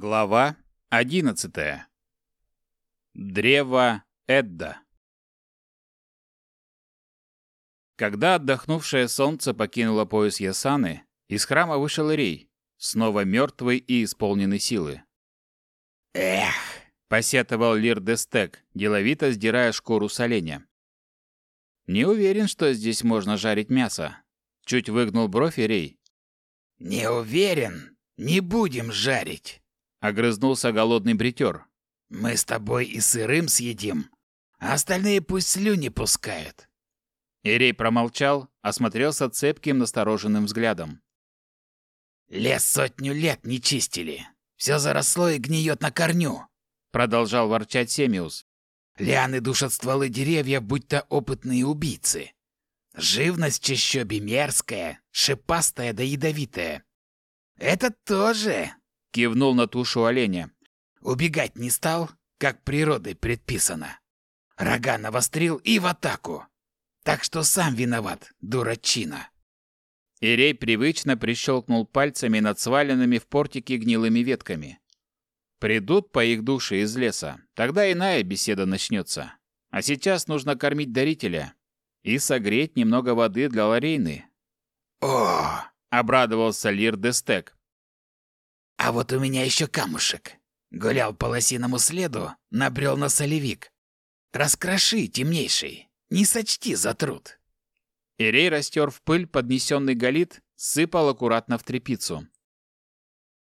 Глава 11. Древо Эдда. Когда отдохнувшее солнце покинуло пояс Ясаны, из храма вышел Ирей, снова мертвый и исполненный силы. «Эх!» — посетовал Лир Дестек, деловито сдирая шкуру с оленя. «Не уверен, что здесь можно жарить мясо». Чуть выгнул бровь Ирей. «Не уверен. Не будем жарить. — огрызнулся голодный бритер. «Мы с тобой и сырым съедим, а остальные пусть слюни пускают». Ирей промолчал, осмотрелся цепким настороженным взглядом. «Лес сотню лет не чистили. Все заросло и гниет на корню», — продолжал ворчать Семиус. «Лианы душат стволы деревья, будто опытные убийцы. Живность чащобе мерзкая, шипастая да ядовитая. Это тоже Кивнул на тушу оленя. Убегать не стал, как природой предписано. Рога навострил и в атаку. Так что сам виноват, дурачина. Ирей привычно прищелкнул пальцами над сваленными в портике гнилыми ветками. Придут по их душе из леса, тогда иная беседа начнется. А сейчас нужно кормить дарителя и согреть немного воды для Лорейны. «О!» — обрадовался Лир Дестек. А вот у меня еще камушек. Гулял по лосиному следу, набрел на солевик. Раскроши, темнейший, не сочти за труд. Ирей растер в пыль поднесенный галит, сыпал аккуратно в трепицу.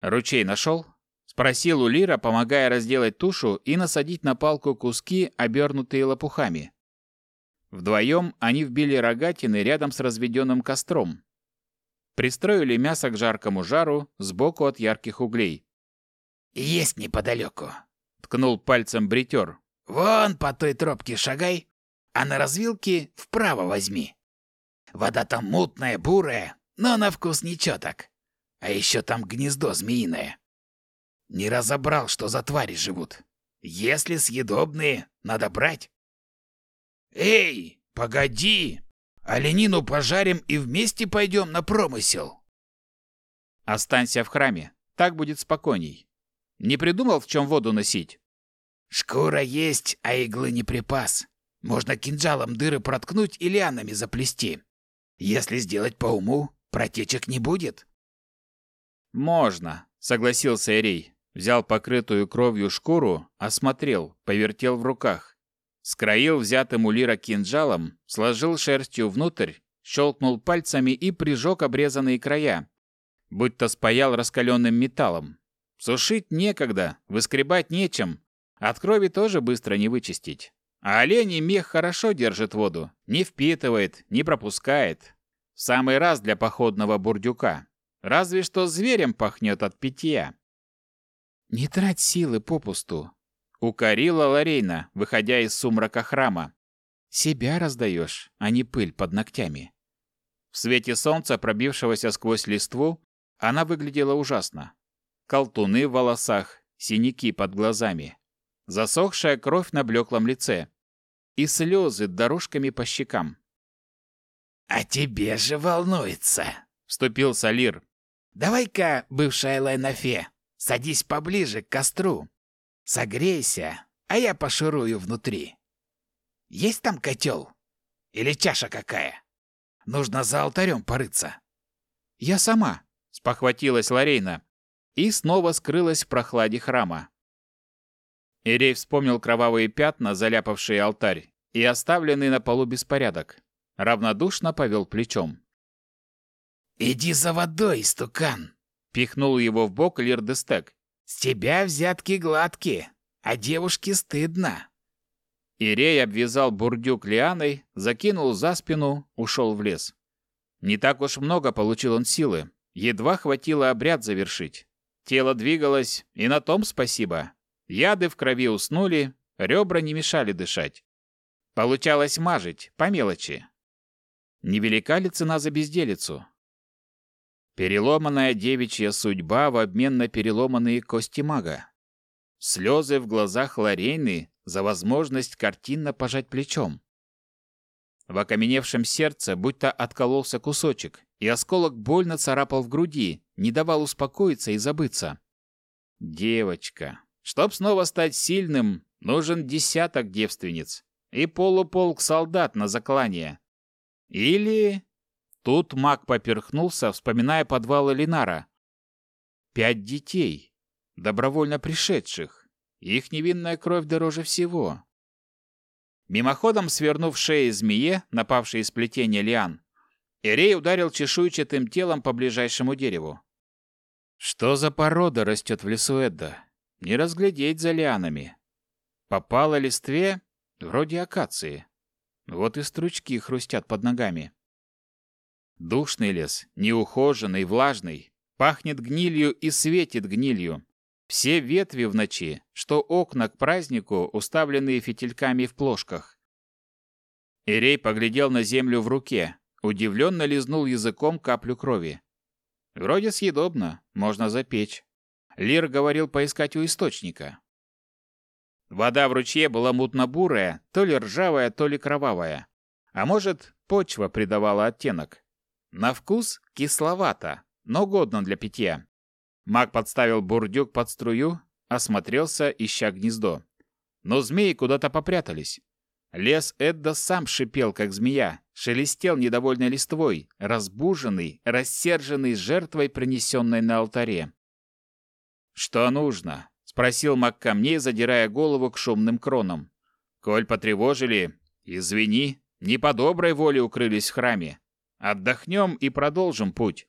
«Ручей нашел?» — спросил у Лира, помогая разделать тушу и насадить на палку куски, обернутые лопухами. Вдвоем они вбили рогатины рядом с разведенным костром, Пристроили мясо к жаркому жару сбоку от ярких углей. «Есть неподалеку», — ткнул пальцем бритер. «Вон по той тропке шагай, а на развилке вправо возьми. Вода там мутная, бурая, но на вкус ничего так. А еще там гнездо змеиное. Не разобрал, что за твари живут. Если съедобные, надо брать». «Эй, погоди!» Оленину пожарим и вместе пойдем на промысел. Останься в храме, так будет спокойней. Не придумал, в чем воду носить? Шкура есть, а иглы не припас. Можно кинжалом дыры проткнуть и лианами заплести. Если сделать по уму, протечек не будет. Можно, согласился Эрей. Взял покрытую кровью шкуру, осмотрел, повертел в руках. Скроил взятым у Лира кинжалом, сложил шерстью внутрь, щелкнул пальцами и прижег обрезанные края, будто спаял раскаленным металлом. Сушить некогда, выскребать нечем, от крови тоже быстро не вычистить. А оленей мех хорошо держит воду, не впитывает, не пропускает. Самый раз для походного бурдюка. Разве что зверем пахнет от питья. «Не трать силы попусту», Укорила Ларейна, выходя из сумрака храма. «Себя раздаешь, а не пыль под ногтями». В свете солнца, пробившегося сквозь листву, она выглядела ужасно. Колтуны в волосах, синяки под глазами, засохшая кровь на блеклом лице и слезы дорожками по щекам. «А тебе же волнуется!» — вступил Салир. «Давай-ка, бывшая Лайнафе, садись поближе к костру. Согрейся, а я пошурую внутри. Есть там котел? Или чаша какая? Нужно за алтарем порыться. Я сама, спохватилась Ларейна и снова скрылась в прохладе храма. Ирей вспомнил кровавые пятна, заляпавшие алтарь, и оставленный на полу беспорядок. Равнодушно повел плечом. «Иди за водой, стукан!» — пихнул его в бок Лирдестек. С тебя взятки гладкие, а девушке стыдно. Ирей обвязал бурдюк лианой, закинул за спину, ушел в лес. Не так уж много получил он силы, едва хватило обряд завершить. Тело двигалось, и на том спасибо. Яды в крови уснули, ребра не мешали дышать. Получалось мажить, по мелочи. Невелика ли цена за безделицу? Переломанная девичья судьба в обмен на переломанные кости мага. Слезы в глазах Лорейны за возможность картинно пожать плечом. В окаменевшем сердце будто откололся кусочек, и осколок больно царапал в груди, не давал успокоиться и забыться. Девочка. Чтоб снова стать сильным, нужен десяток девственниц и полуполк солдат на заклание. Или... Тут маг поперхнулся, вспоминая подвалы Линара. Пять детей, добровольно пришедших. Их невинная кровь дороже всего. Мимоходом свернув шеи змее, напавшей из плетения лиан, Эрей ударил чешуйчатым телом по ближайшему дереву. Что за порода растет в лесу Эдда? Не разглядеть за лианами. Попало листве вроде акации. Вот и стручки хрустят под ногами. Душный лес, неухоженный, влажный, пахнет гнилью и светит гнилью. Все ветви в ночи, что окна к празднику, уставленные фитильками в плошках. Ирей поглядел на землю в руке, удивленно лизнул языком каплю крови. Вроде съедобно, можно запечь. Лир говорил поискать у источника. Вода в ручье была мутно-бурая, то ли ржавая, то ли кровавая. А может, почва придавала оттенок. На вкус кисловато, но годно для питья. Маг подставил бурдюк под струю, осмотрелся, ища гнездо. Но змеи куда-то попрятались. Лес Эдда сам шипел, как змея, шелестел недовольной листвой, разбуженный, рассерженный жертвой, принесенной на алтаре. «Что нужно?» — спросил маг камней, задирая голову к шумным кронам. «Коль потревожили, извини, не по доброй воле укрылись в храме. Отдохнем и продолжим путь».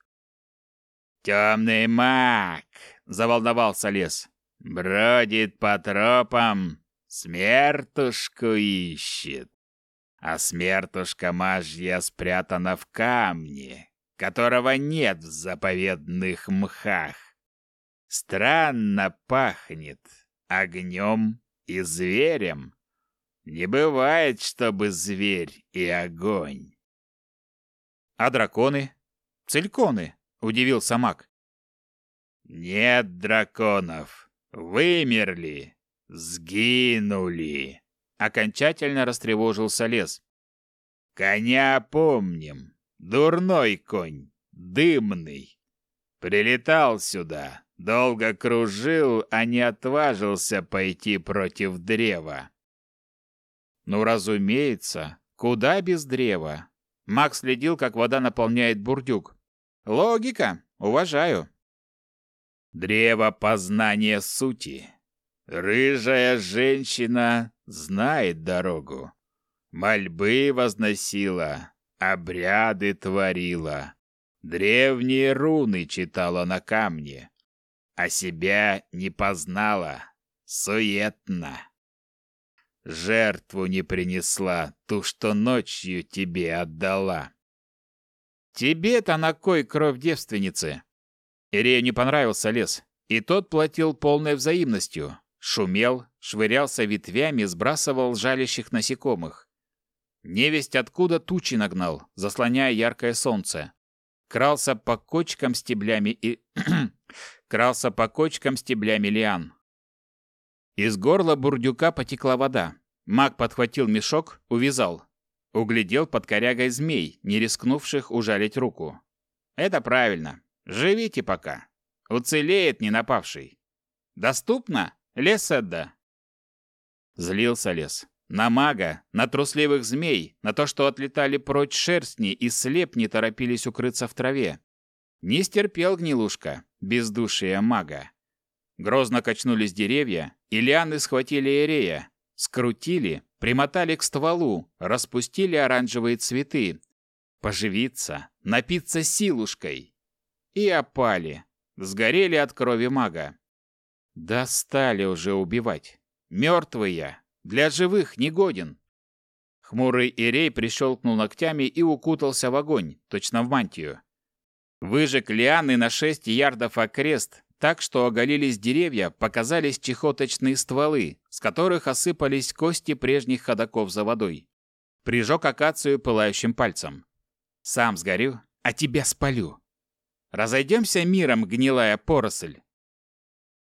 «Темный маг!» — заволновался лес. «Бродит по тропам, смертушку ищет. А смертушка мажья спрятана в камне, которого нет в заповедных мхах. Странно пахнет огнем и зверем. Не бывает, чтобы зверь и огонь. А драконы? Цельконы, удивился маг. Нет драконов, вымерли, сгинули. Окончательно растревожился лес. Коня помним, дурной конь, дымный. Прилетал сюда, долго кружил, а не отважился пойти против древа. Ну, разумеется, куда без древа? Макс следил, как вода наполняет бурдюк. Логика, уважаю. Древо познания сути. Рыжая женщина знает дорогу. Мольбы возносила, обряды творила. Древние руны читала на камне. А себя не познала, суетно. Жертву не принесла, ту, что ночью тебе отдала. Тебе-то на кой кровь девственницы? Ирею не понравился лес, и тот платил полной взаимностью. Шумел, швырялся ветвями, сбрасывал жалящих насекомых. Невесть откуда тучи нагнал, заслоняя яркое солнце. Крался по кочкам стеблями и... крался по кочкам стеблями лиан. Из горла бурдюка потекла вода. Маг подхватил мешок, увязал. Углядел под корягой змей, не рискнувших ужалить руку. Это правильно. Живите пока. Уцелеет не напавший. Доступно? Лес Эдда. Злился лес. На мага, на трусливых змей, на то, что отлетали прочь шерстни и слеп не торопились укрыться в траве. Не стерпел гнилушка, бездушие мага. Грозно качнулись деревья, и лианы схватили Эрея, скрутили, примотали к стволу, распустили оранжевые цветы. Поживиться, напиться силушкой. И опали, сгорели от крови мага. Достали уже убивать. Мертвый для живых негоден. Хмурый Ирей прищелкнул ногтями и укутался в огонь, точно в мантию. Выжег лианы на шесть ярдов окрест, так что оголились деревья, показались чехоточные стволы, с которых осыпались кости прежних ходоков за водой. Прижег акацию пылающим пальцем. «Сам сгорю, а тебя спалю. Разойдемся миром, гнилая поросль».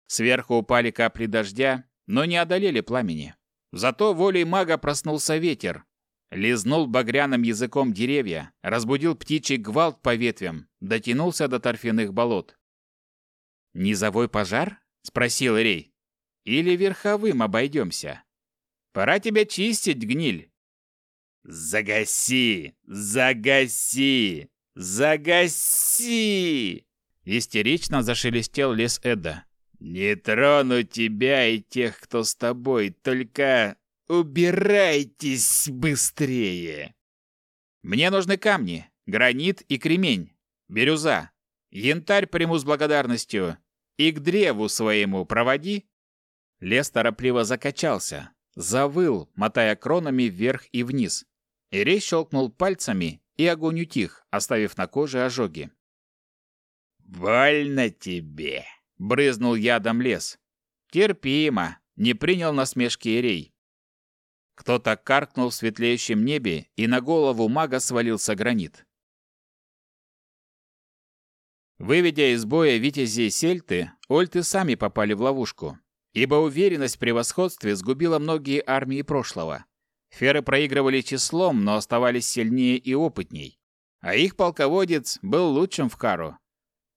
Сверху упали капли дождя, но не одолели пламени. Зато волей мага проснулся ветер. Лизнул багряным языком деревья, разбудил птичий гвалт по ветвям, дотянулся до торфяных болот. «Низовой пожар?» — спросил Рей. Или верховым обойдемся? Пора тебя чистить, гниль. Загаси! Загаси! Загаси! Истерично зашелестел лес Эда. Не трону тебя и тех, кто с тобой, только убирайтесь быстрее. Мне нужны камни, гранит и кремень, бирюза. Янтарь приму с благодарностью. И к древу своему проводи. Лес торопливо закачался, завыл, мотая кронами вверх и вниз. Ирей щелкнул пальцами, и огонь утих, оставив на коже ожоги. «Больно тебе!» — брызнул ядом лес. «Терпимо!» — не принял насмешки Ирей. Кто-то каркнул в светлеющем небе, и на голову мага свалился гранит. Выведя из боя витязей сельты, ольты сами попали в ловушку, ибо уверенность в превосходстве сгубила многие армии прошлого. Феры проигрывали числом, но оставались сильнее и опытней. А их полководец был лучшим в Кару.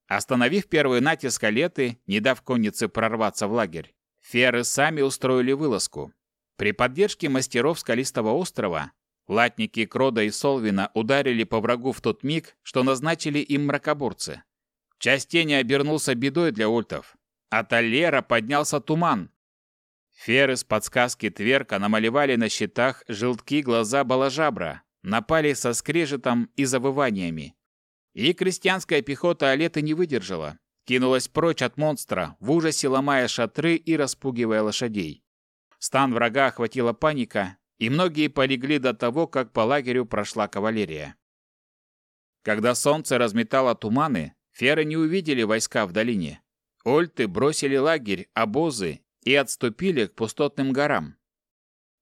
Остановив первый натиск Алеты, не дав коннице прорваться в лагерь, феры сами устроили вылазку. При поддержке мастеров Скалистого острова латники Крода и Солвина ударили по врагу в тот миг, что назначили им мракоборцы. Часть тени обернулся бедой для ультов. От Аллера поднялся туман. Феры с подсказки Тверка намалевали на щитах желтки глаза балажабра, напали со скрежетом и завываниями. И крестьянская пехота Алеты не выдержала. Кинулась прочь от монстра, в ужасе ломая шатры и распугивая лошадей. Стан врага охватила паника, и многие полегли до того, как по лагерю прошла кавалерия. Когда солнце разметало туманы, феры не увидели войска в долине. Ольты бросили лагерь, обозы и отступили к пустотным горам.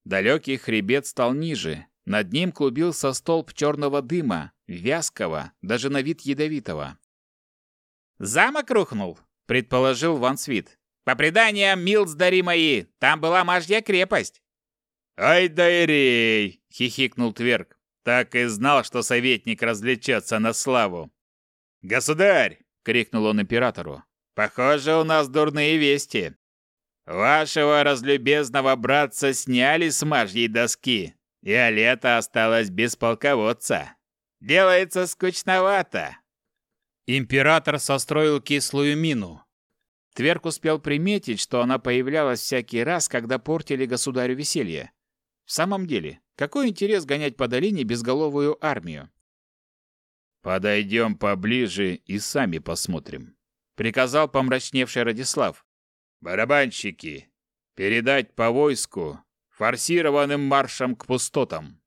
Далекий хребет стал ниже, над ним клубился столб черного дыма, вязкого, даже на вид ядовитого. «Замок рухнул», — предположил Ван Свит. «По преданиям, милздари мои, там была мажья крепость». «Ай да ирей!» — хихикнул Тверк. «Так и знал, что советник развлечется на славу». «Государь!» — крикнул он императору. «Похоже, у нас дурные вести. Вашего разлюбезного братца сняли с мажьей доски, и Алета осталась без полководца. Делается скучновато. Император состроил кислую мину. Тверк успел приметить, что она появлялась всякий раз, когда портили государю веселье. В самом деле, какой интерес гонять по долине безголовую армию? «Подойдем поближе и сами посмотрим», — приказал помрачневший Радислав. «Барабанщики, передать по войску, форсированным маршем к пустотам».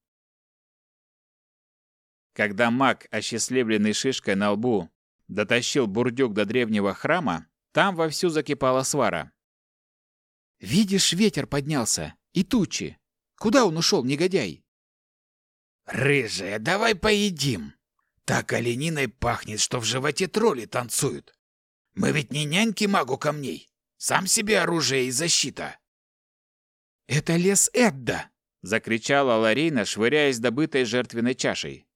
Когда маг, осчастливленный шишкой на лбу, дотащил бурдюк до древнего храма, там вовсю закипала свара. «Видишь, ветер поднялся, и тучи. Куда он ушел, негодяй?» «Рыжая, давай поедим. Так олениной пахнет, что в животе тролли танцуют. Мы ведь не няньки магу камней. Сам себе оружие и защита». «Это лес Эдда!» — закричала Ларейна, швыряясь добытой жертвенной чашей.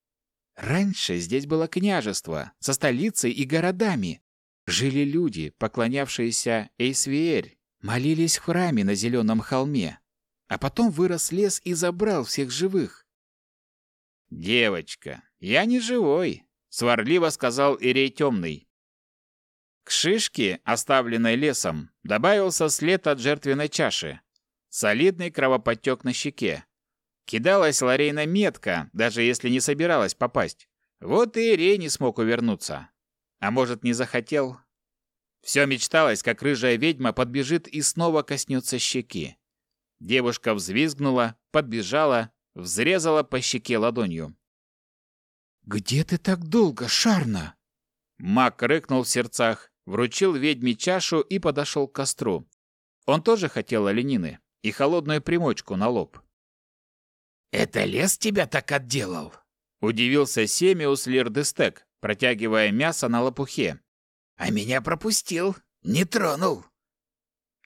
Раньше здесь было княжество со столицей и городами. Жили люди, поклонявшиеся Эйсвиэрь, молились в храме на зеленом холме. А потом вырос лес и забрал всех живых. «Девочка, я не живой», — сварливо сказал Ирей Темный. К шишке, оставленной лесом, добавился след от жертвенной чаши. Солидный кровоподтек на щеке. Кидалась Ларейна метко, даже если не собиралась попасть. Вот и Ирей не смог увернуться. А может, не захотел? Все мечталось, как рыжая ведьма подбежит и снова коснется щеки. Девушка взвизгнула, подбежала, взрезала по щеке ладонью. «Где ты так долго, Шарна?» Мак рыкнул в сердцах, вручил ведьме чашу и подошел к костру. Он тоже хотел оленины и холодную примочку на лоб. «Это лес тебя так отделал?» Удивился Семиус Лирдестек, протягивая мясо на лопухе. «А меня пропустил, не тронул».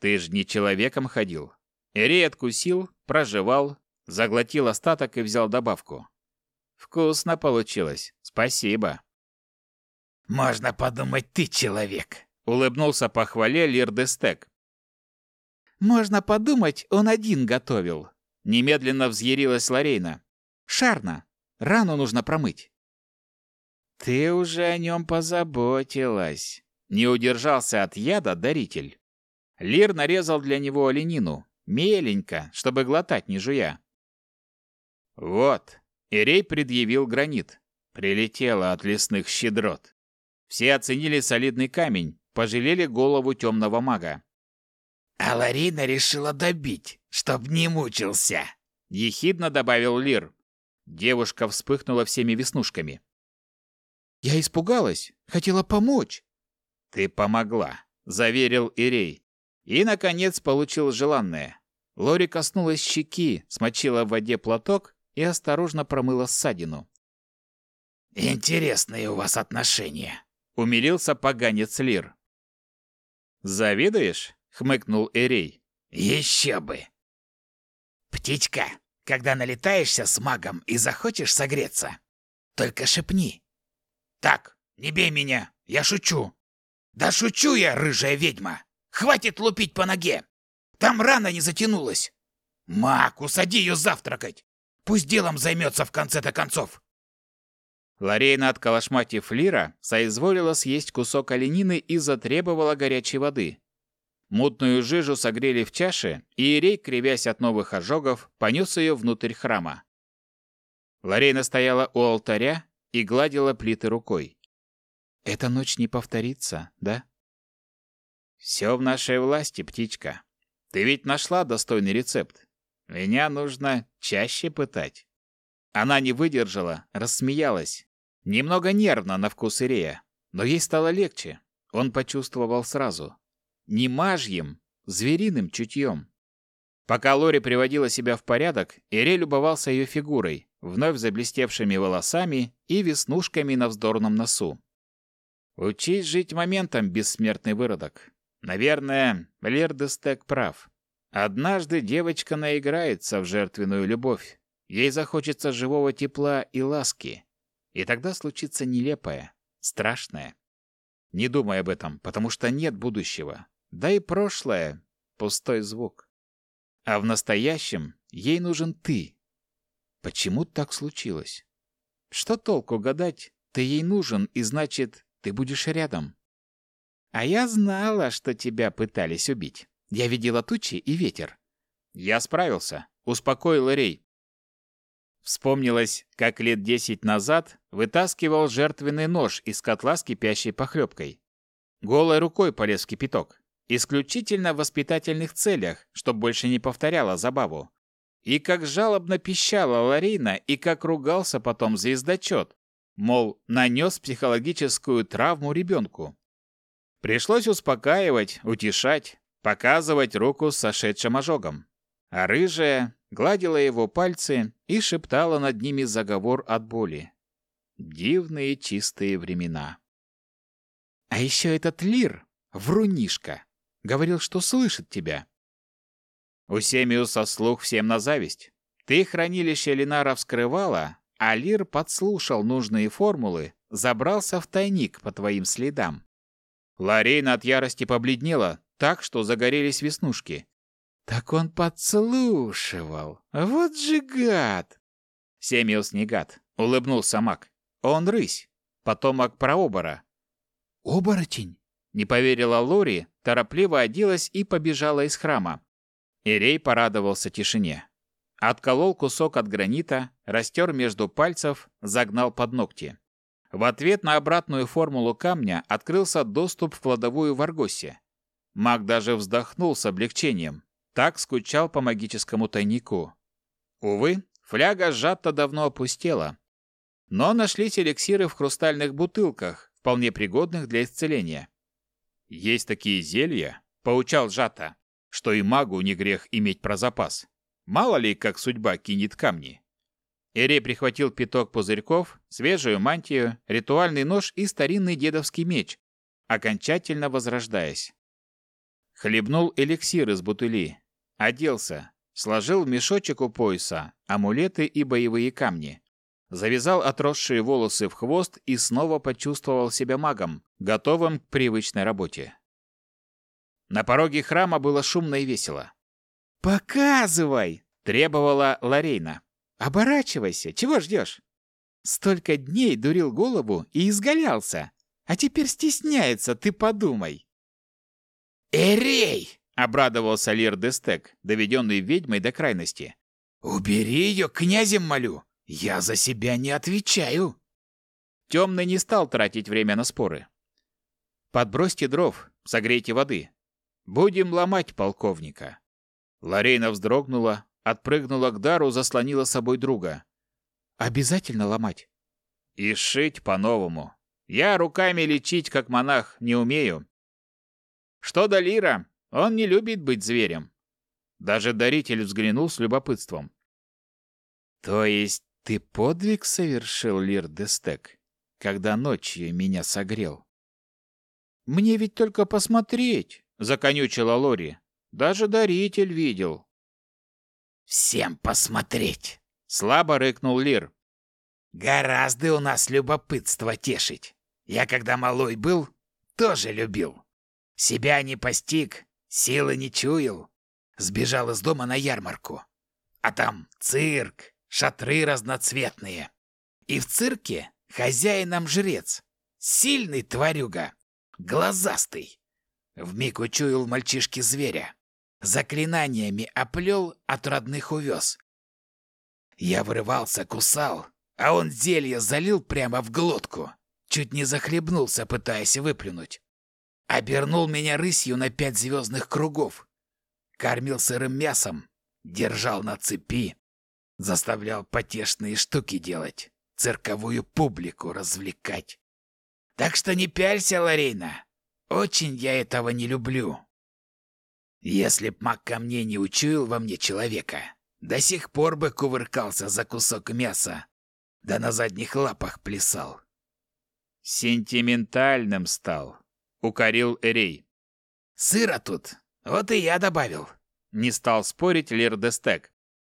«Ты ж не человеком ходил». Эрей откусил, прожевал, заглотил остаток и взял добавку. «Вкусно получилось, спасибо». «Можно подумать, ты человек», — улыбнулся по хвале Лирдестек. Можно подумать, он один готовил. Немедленно взъярилась Ларейна. Шарна, рану нужно промыть. Ты уже о нем позаботилась. Не удержался от яда даритель. Лир нарезал для него оленину, меленько, чтобы глотать не жуя. Вот, Ирей предъявил гранит. Прилетело от лесных щедрот. Все оценили солидный камень, пожалели голову темного мага. «А Ларина решила добить, чтоб не мучился», — ехидно добавил Лир. Девушка вспыхнула всеми веснушками. «Я испугалась, хотела помочь». «Ты помогла», — заверил Ирей. И, наконец, получил желанное. Лори коснулась щеки, смочила в воде платок и осторожно промыла ссадину. «Интересные у вас отношения», — умилился поганец Лир. «Завидуешь?» — хмыкнул Эрей. «Еще бы!» «Птичка, когда налетаешься с магом и захочешь согреться, только шепни». «Так, не бей меня, я шучу». «Да шучу я, рыжая ведьма! Хватит лупить по ноге! Там рана не затянулась! Маг, усади ее завтракать! Пусть делом займется в конце-то концов!» Ларейна, отколошматив Лира, соизволила съесть кусок оленины и затребовала горячей воды. Мутную жижу согрели в чаше, и Ирей, кривясь от новых ожогов, понес ее внутрь храма. Ларейна стояла у алтаря и гладила плиты рукой. «Эта ночь не повторится, да?» «Все в нашей власти, птичка. Ты ведь нашла достойный рецепт. Меня нужно чаще пытать». Она не выдержала, рассмеялась. Немного нервно на вкус Ирея, но ей стало легче. Он почувствовал сразу. Не мажьим, звериным чутьем. Пока Лори приводила себя в порядок, Ирей любовался ее фигурой, вновь заблестевшими волосами и веснушками на вздорном носу. Учись жить моментом, бессмертный выродок. Наверное, Лердестек прав. Однажды девочка наиграется в жертвенную любовь, Ей захочется живого тепла и ласки. И тогда случится нелепое, страшное. Не думай об этом, потому что нет будущего. Да и прошлое — пустой звук. А в настоящем ей нужен ты. Почему так случилось? Что толку гадать? Ты ей нужен, и значит, ты будешь рядом. А я знала, что тебя пытались убить. Я видела тучи и ветер. Я справился, успокоил Рей. Вспомнилось, как лет десять назад вытаскивал жертвенный нож из котла с кипящей похлебкой. Голой рукой полез в кипяток. Исключительно в воспитательных целях, чтобы больше не повторяла забаву. И как жалобно пищала Ларина, и как ругался потом звездочет. Мол, нанес психологическую травму ребенку. Пришлось успокаивать, утешать, показывать руку с сошедшим ожогом. А рыжая, гладила его пальцы и шептала над ними заговор от боли. Дивные чистые времена. А еще этот Лир, врунишка, говорил, что слышит тебя. У Семиуса слух всем на зависть. Ты хранилище Ленара вскрывала, а Лир подслушал нужные формулы, забрался в тайник по твоим следам. Ларейна от ярости побледнела, так что загорелись веснушки. Так он подслушивал. Вот же гад. Семиус не гад, улыбнулся маг. Он рысь, потомок прообора. Оборотень? Не поверила Лори, торопливо оделась и побежала из храма. Ирей порадовался тишине. Отколол кусок от гранита, растер между пальцев, загнал под ногти. В ответ на обратную формулу камня открылся доступ в кладовую в Аргосе. Маг даже вздохнул с облегчением. Так скучал по магическому тайнику. Увы, фляга сжата давно опустела. Но нашлись эликсиры в хрустальных бутылках, вполне пригодных для исцеления. «Есть такие зелья», — поучал Жата, «что и магу не грех иметь про запас. Мало ли, как судьба кинет камни». Эрей прихватил пяток пузырьков, свежую мантию, ритуальный нож и старинный дедовский меч, окончательно возрождаясь. Хлебнул эликсир из бутыли, Оделся, сложил в мешочек у пояса амулеты и боевые камни. завязал отросшие волосы в хвост и снова почувствовал себя магом, готовым к привычной работе. На пороге храма было шумно и весело. «Показывай!» – требовала Ларейна. «Оборачивайся! Чего ждешь?» Столько дней дурил голову и изгалялся, а теперь стесняется, ты подумай. «Эрей!» — обрадовался Лир Дестек, доведенный ведьмой до крайности. «Убери ее, князем молю! Я за себя не отвечаю!» Темный не стал тратить время на споры. «Подбросьте дров, согрейте воды. Будем ломать полковника». Ларейна вздрогнула, отпрыгнула к дару, заслонила собой друга. «Обязательно ломать?» «И шить по-новому. Я руками лечить, как монах, не умею. Что до Лира, он не любит быть зверем. Даже даритель взглянул с любопытством. То есть ты подвиг совершил, Лир Дестек, когда ночью меня согрел? Мне ведь только посмотреть, законючила Лори. Даже даритель видел. Всем посмотреть, слабо рыкнул Лир. Гораздо у нас любопытство тешить. Я, когда малой был, тоже любил. Себя не постиг, силы не чуял. Сбежал из дома на ярмарку. А там цирк, шатры разноцветные. И в цирке хозяином жрец. Сильный тварюга, глазастый. Вмиг учуял мальчишки зверя. Заклинаниями оплел, от родных увез. Я вырывался, кусал, а он зелье залил прямо в глотку. Чуть не захлебнулся, пытаясь выплюнуть. Обернул меня рысью на пять звездных кругов. Кормил сырым мясом, держал на цепи. Заставлял потешные штуки делать, цирковую публику развлекать. Так что не пялься, Ларейна. Очень я этого не люблю. Если б маг ко мне не учуял во мне человека, до сих пор бы кувыркался за кусок мяса, да на задних лапах плясал. Сентиментальным стал, укорил Эрей. Сыра тут, вот и я добавил. Не стал спорить Лирдестек.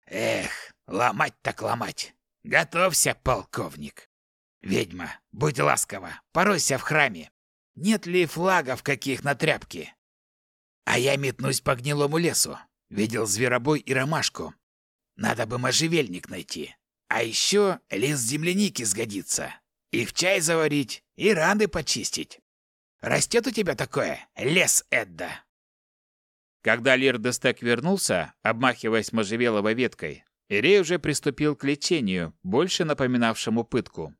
Эх, ломать так ломать. Готовься, полковник. Ведьма, будь ласкова, поройся в храме. Нет ли флагов каких на тряпке? А я метнусь по гнилому лесу. Видел зверобой и ромашку. Надо бы можжевельник найти. А еще лист земляники сгодится. И в чай заварить, и раны почистить. Растет у тебя такое, лес Эдда?» Когда Лир Дестек вернулся, обмахиваясь можжевеловой веткой, Ирей уже приступил к лечению, больше напоминавшему пытку.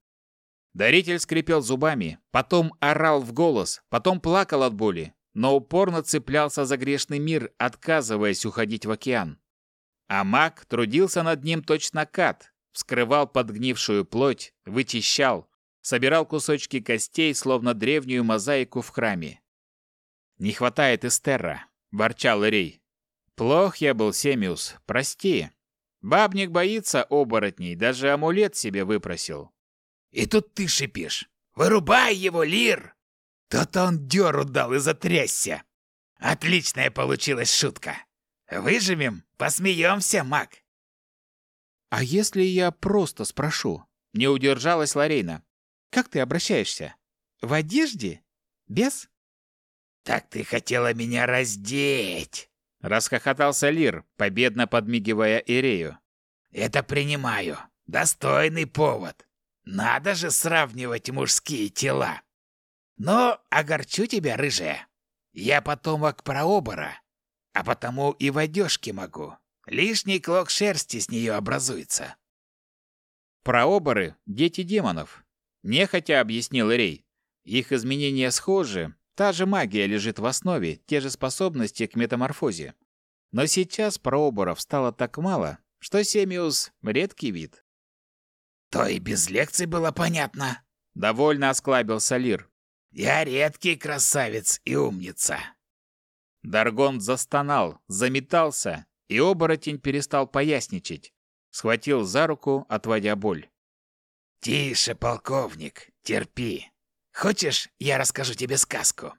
Даритель скрипел зубами, потом орал в голос, потом плакал от боли, но упорно цеплялся за грешный мир, отказываясь уходить в океан. А маг трудился над ним точно кат, вскрывал подгнившую плоть, вычищал, собирал кусочки костей, словно древнюю мозаику в храме. «Не хватает Эстерра», — ворчал Рей. «Плох я был, Семиус, прости. Бабник боится оборотней, даже амулет себе выпросил». «И тут ты шипишь. Вырубай его, Лир!» То-то он дёру дал и затрясся. Отличная получилась шутка. Выживем, посмеемся, маг. А если я просто спрошу? Не удержалась Ларейна. Как ты обращаешься? В одежде? Без? Так ты хотела меня раздеть. Расхохотался Лир, победно подмигивая Ирею. Это принимаю. Достойный повод. Надо же сравнивать мужские тела. Но огорчу тебя, рыжая. Я потомок прообора, а потому и в одежке могу. Лишний клок шерсти с нее образуется. Прооборы — дети демонов, Нехотя объяснил Рей. Их изменения схожи, та же магия лежит в основе, те же способности к метаморфозе. Но сейчас прооборов стало так мало, что Семиус — редкий вид. «То и без лекций было понятно», — довольно осклабился Лир. «Я редкий красавец и умница». Даргон застонал, заметался, и оборотень перестал поясничать. Схватил за руку, отводя боль. «Тише, полковник, терпи. Хочешь, я расскажу тебе сказку?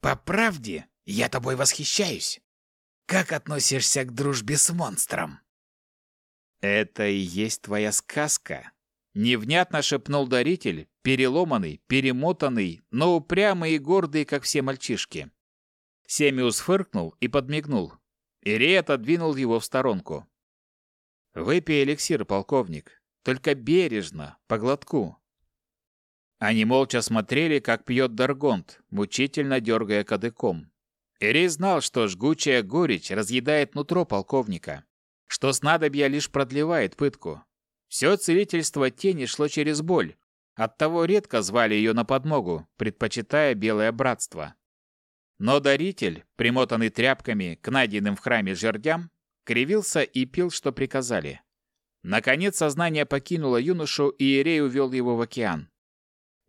По правде, я тобой восхищаюсь. Как относишься к дружбе с монстром?» «Это и есть твоя сказка?» Невнятно шепнул даритель, переломанный, перемотанный, но упрямый и гордый, как все мальчишки. Семиус фыркнул и подмигнул. Ирей отодвинул его в сторонку. «Выпей эликсир, полковник. Только бережно, по глотку». Они молча смотрели, как пьет Даргонт, мучительно дергая кадыком. Ирей знал, что жгучая горечь разъедает нутро полковника, что снадобье лишь продлевает пытку. Все целительство тени шло через боль, оттого редко звали ее на подмогу, предпочитая белое братство. Но даритель, примотанный тряпками к найденным в храме жердям, кривился и пил, что приказали. Наконец сознание покинуло юношу, и Ирей увел его в океан.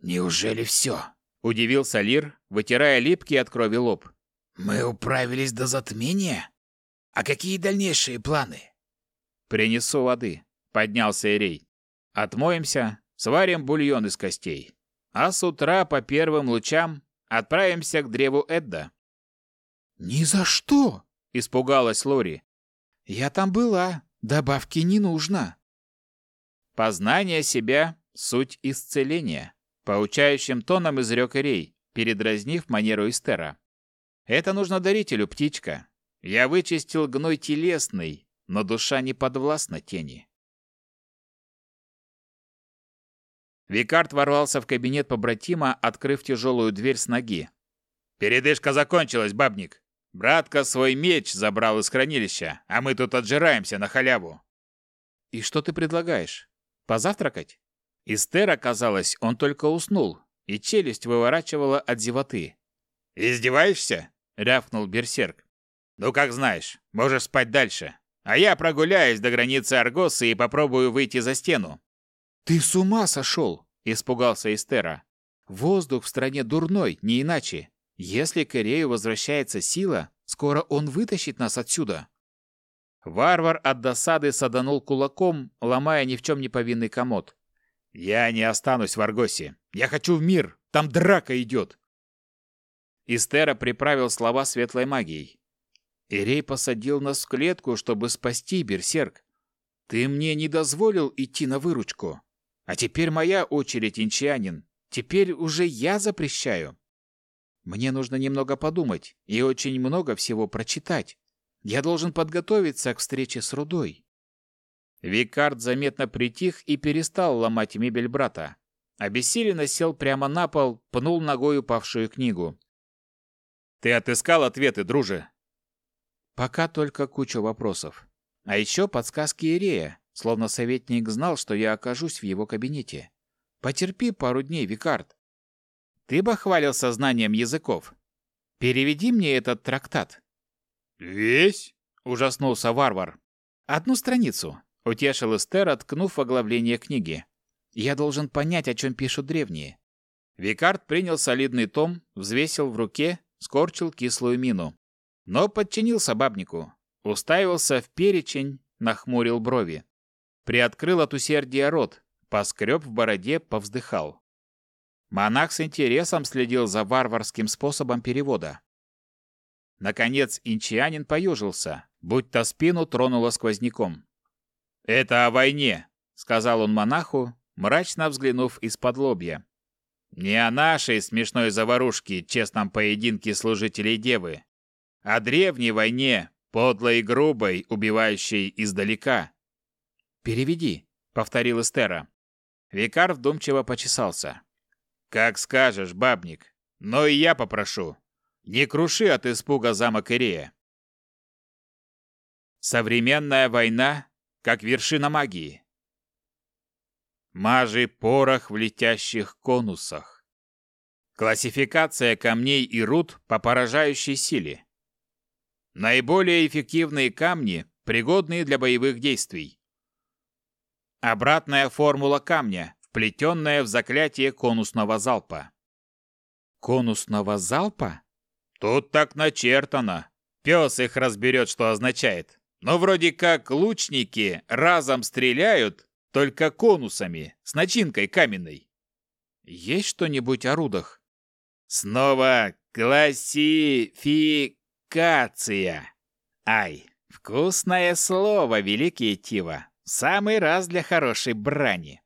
«Неужели все?» – удивился Лир, вытирая липкий от крови лоб. «Мы управились до затмения? А какие дальнейшие планы?» «Принесу воды», — поднялся Ирей. «Отмоемся, сварим бульон из костей. А с утра по первым лучам отправимся к древу Эдда». «Ни за что!» — испугалась Лори. «Я там была, добавки не нужно». «Познание себя — суть исцеления», — поучающим тоном изрек Ирей, передразнив манеру Истера. Это нужно дарителю, птичка. Я вычистил гной телесный, но душа не подвластна тени. Викард ворвался в кабинет побратима, открыв тяжелую дверь с ноги. «Передышка закончилась, бабник. Братка свой меч забрал из хранилища, а мы тут отжираемся на халяву». «И что ты предлагаешь? Позавтракать?» Истер, оказалось, он только уснул, и челюсть выворачивала от зевоты. «Издеваешься?» рявкнул берсерк. «Ну, как знаешь, можешь спать дальше. А я прогуляюсь до границы Аргоса и попробую выйти за стену». «Ты с ума сошел!» – испугался Истера. «Воздух в стране дурной, не иначе. Если к Ирею возвращается сила, скоро он вытащит нас отсюда». Варвар от досады саданул кулаком, ломая ни в чем не повинный комод. «Я не останусь в Аргосе. Я хочу в мир. Там драка идет. Истера приправил слова светлой магией. Ирей посадил нас в клетку, чтобы спасти, берсерк. Ты мне не дозволил идти на выручку. А теперь моя очередь, инчанин. Теперь уже я запрещаю. Мне нужно немного подумать и очень много всего прочитать. Я должен подготовиться к встрече с Рудой. Викард заметно притих и перестал ломать мебель брата. Обессиленно сел прямо на пол, пнул ногой упавшую книгу. Ты отыскал ответы, друже? Пока только кучу вопросов. А еще подсказки Ирея, словно советник знал, что я окажусь в его кабинете. Потерпи пару дней, Викард. Ты бы хвалился знанием языков. Переведи мне этот трактат. Весь? Ужаснулся варвар. Одну страницу. Утешил Эстер, откнув оглавление книги. Я должен понять, о чем пишут древние. Викард принял солидный том, взвесил в руке скорчил кислую мину. Но подчинился бабнику, уставился в перечень, нахмурил брови. Приоткрыл от усердия рот, поскреб в бороде, повздыхал. Монах с интересом следил за варварским способом перевода. Наконец инчианин поюжился, будто спину тронуло сквозняком. «Это о войне», — сказал он монаху, мрачно взглянув из-под лобья. Не о нашей смешной заварушке, честном поединке служителей Девы, а древней войне, подлой и грубой, убивающей издалека. «Переведи», — повторил Эстера. Викар вдумчиво почесался. «Как скажешь, бабник, но и я попрошу. Не круши от испуга замок Ирея». Современная война как вершина магии. Мажи порох в летящих конусах. Классификация камней и руд по поражающей силе. Наиболее эффективные камни, пригодные для боевых действий. Обратная формула камня, вплетенная в заклятие конусного залпа. Конусного залпа? Тут так начертано. Пес их разберет, что означает. Но вроде как лучники разом стреляют, только конусами, с начинкой каменной. Есть что-нибудь о рудах? Снова классификация. Ай, вкусное слово, великий Тива. Самый раз для хорошей брани.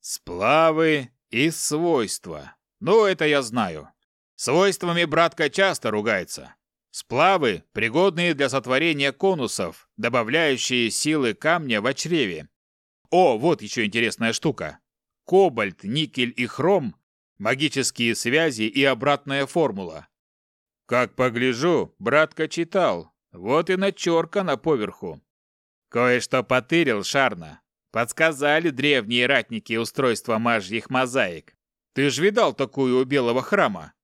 Сплавы и свойства. Ну, это я знаю. Свойствами братка часто ругается. Сплавы, пригодные для сотворения конусов, добавляющие силы камня в чреве. О, вот еще интересная штука. Кобальт, никель и хром – магические связи и обратная формула. Как погляжу, братка читал, вот и начерка на поверху. Кое-что потырил Шарна. Подсказали древние ратники устройства мажьих мозаик. Ты ж видал такую у белого храма?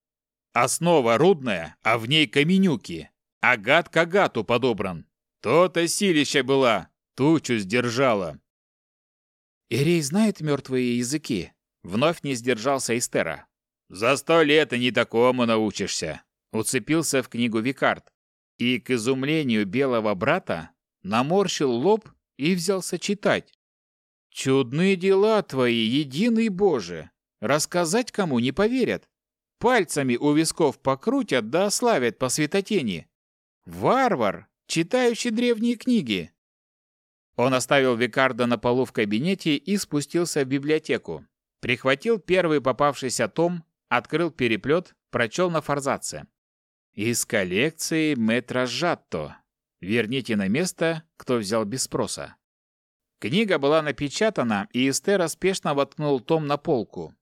Основа рудная, а в ней каменюки. Агат к агату подобран. То-то силища была, тучу сдержала. Ирей знает мертвые языки. Вновь не сдержался Истера. За сто лет и не такому научишься. Уцепился в книгу Викард. И, к изумлению белого брата, наморщил лоб и взялся читать. «Чудные дела твои, единый Боже! Рассказать кому не поверят. Пальцами у висков покрутят да ославят по светотени. Варвар, читающий древние книги!» Он оставил Викарда на полу в кабинете и спустился в библиотеку. Прихватил первый попавшийся том, открыл переплет, прочел на форзаце. Из коллекции Метра Жатто. Верните на место, кто взял без спроса. Книга была напечатана, и Эстер спешно воткнул том на полку.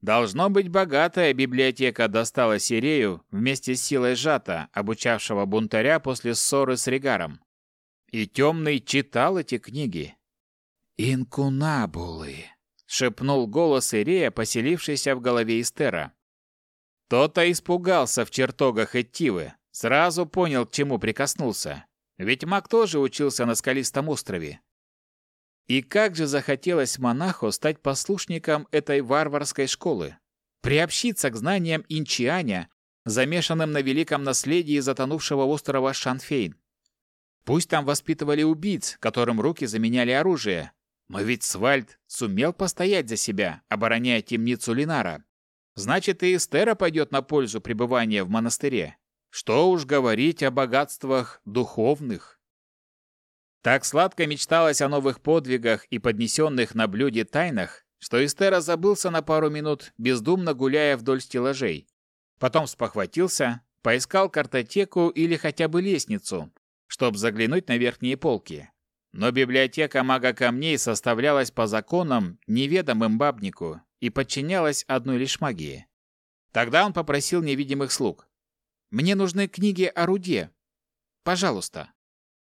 Должно быть, богатая библиотека достала Сирею вместе с силой Жата, обучавшего бунтаря после ссоры с Регаром. И Темный читал эти книги. «Инкунабулы», — шепнул голос Ирея, поселившийся в голове Эстера. Тот-то испугался в чертогах Эттивы, сразу понял, к чему прикоснулся. Ведь маг тоже учился на скалистом острове. И как же захотелось монаху стать послушником этой варварской школы, приобщиться к знаниям инчианя, замешанным на великом наследии затонувшего острова Шанфейн. Пусть там воспитывали убийц, которым руки заменяли оружие, но ведь Свальд сумел постоять за себя, обороняя темницу Линара. Значит, и Эстера пойдет на пользу пребывания в монастыре. Что уж говорить о богатствах духовных. Так сладко мечталось о новых подвигах и поднесенных на блюде тайнах, что Эстера забылся на пару минут, бездумно гуляя вдоль стеллажей. Потом спохватился, поискал картотеку или хотя бы лестницу, чтобы заглянуть на верхние полки. Но библиотека мага камней составлялась по законам, неведомым бабнику, и подчинялась одной лишь магии. Тогда он попросил невидимых слуг. Мне нужны книги о руде. Пожалуйста.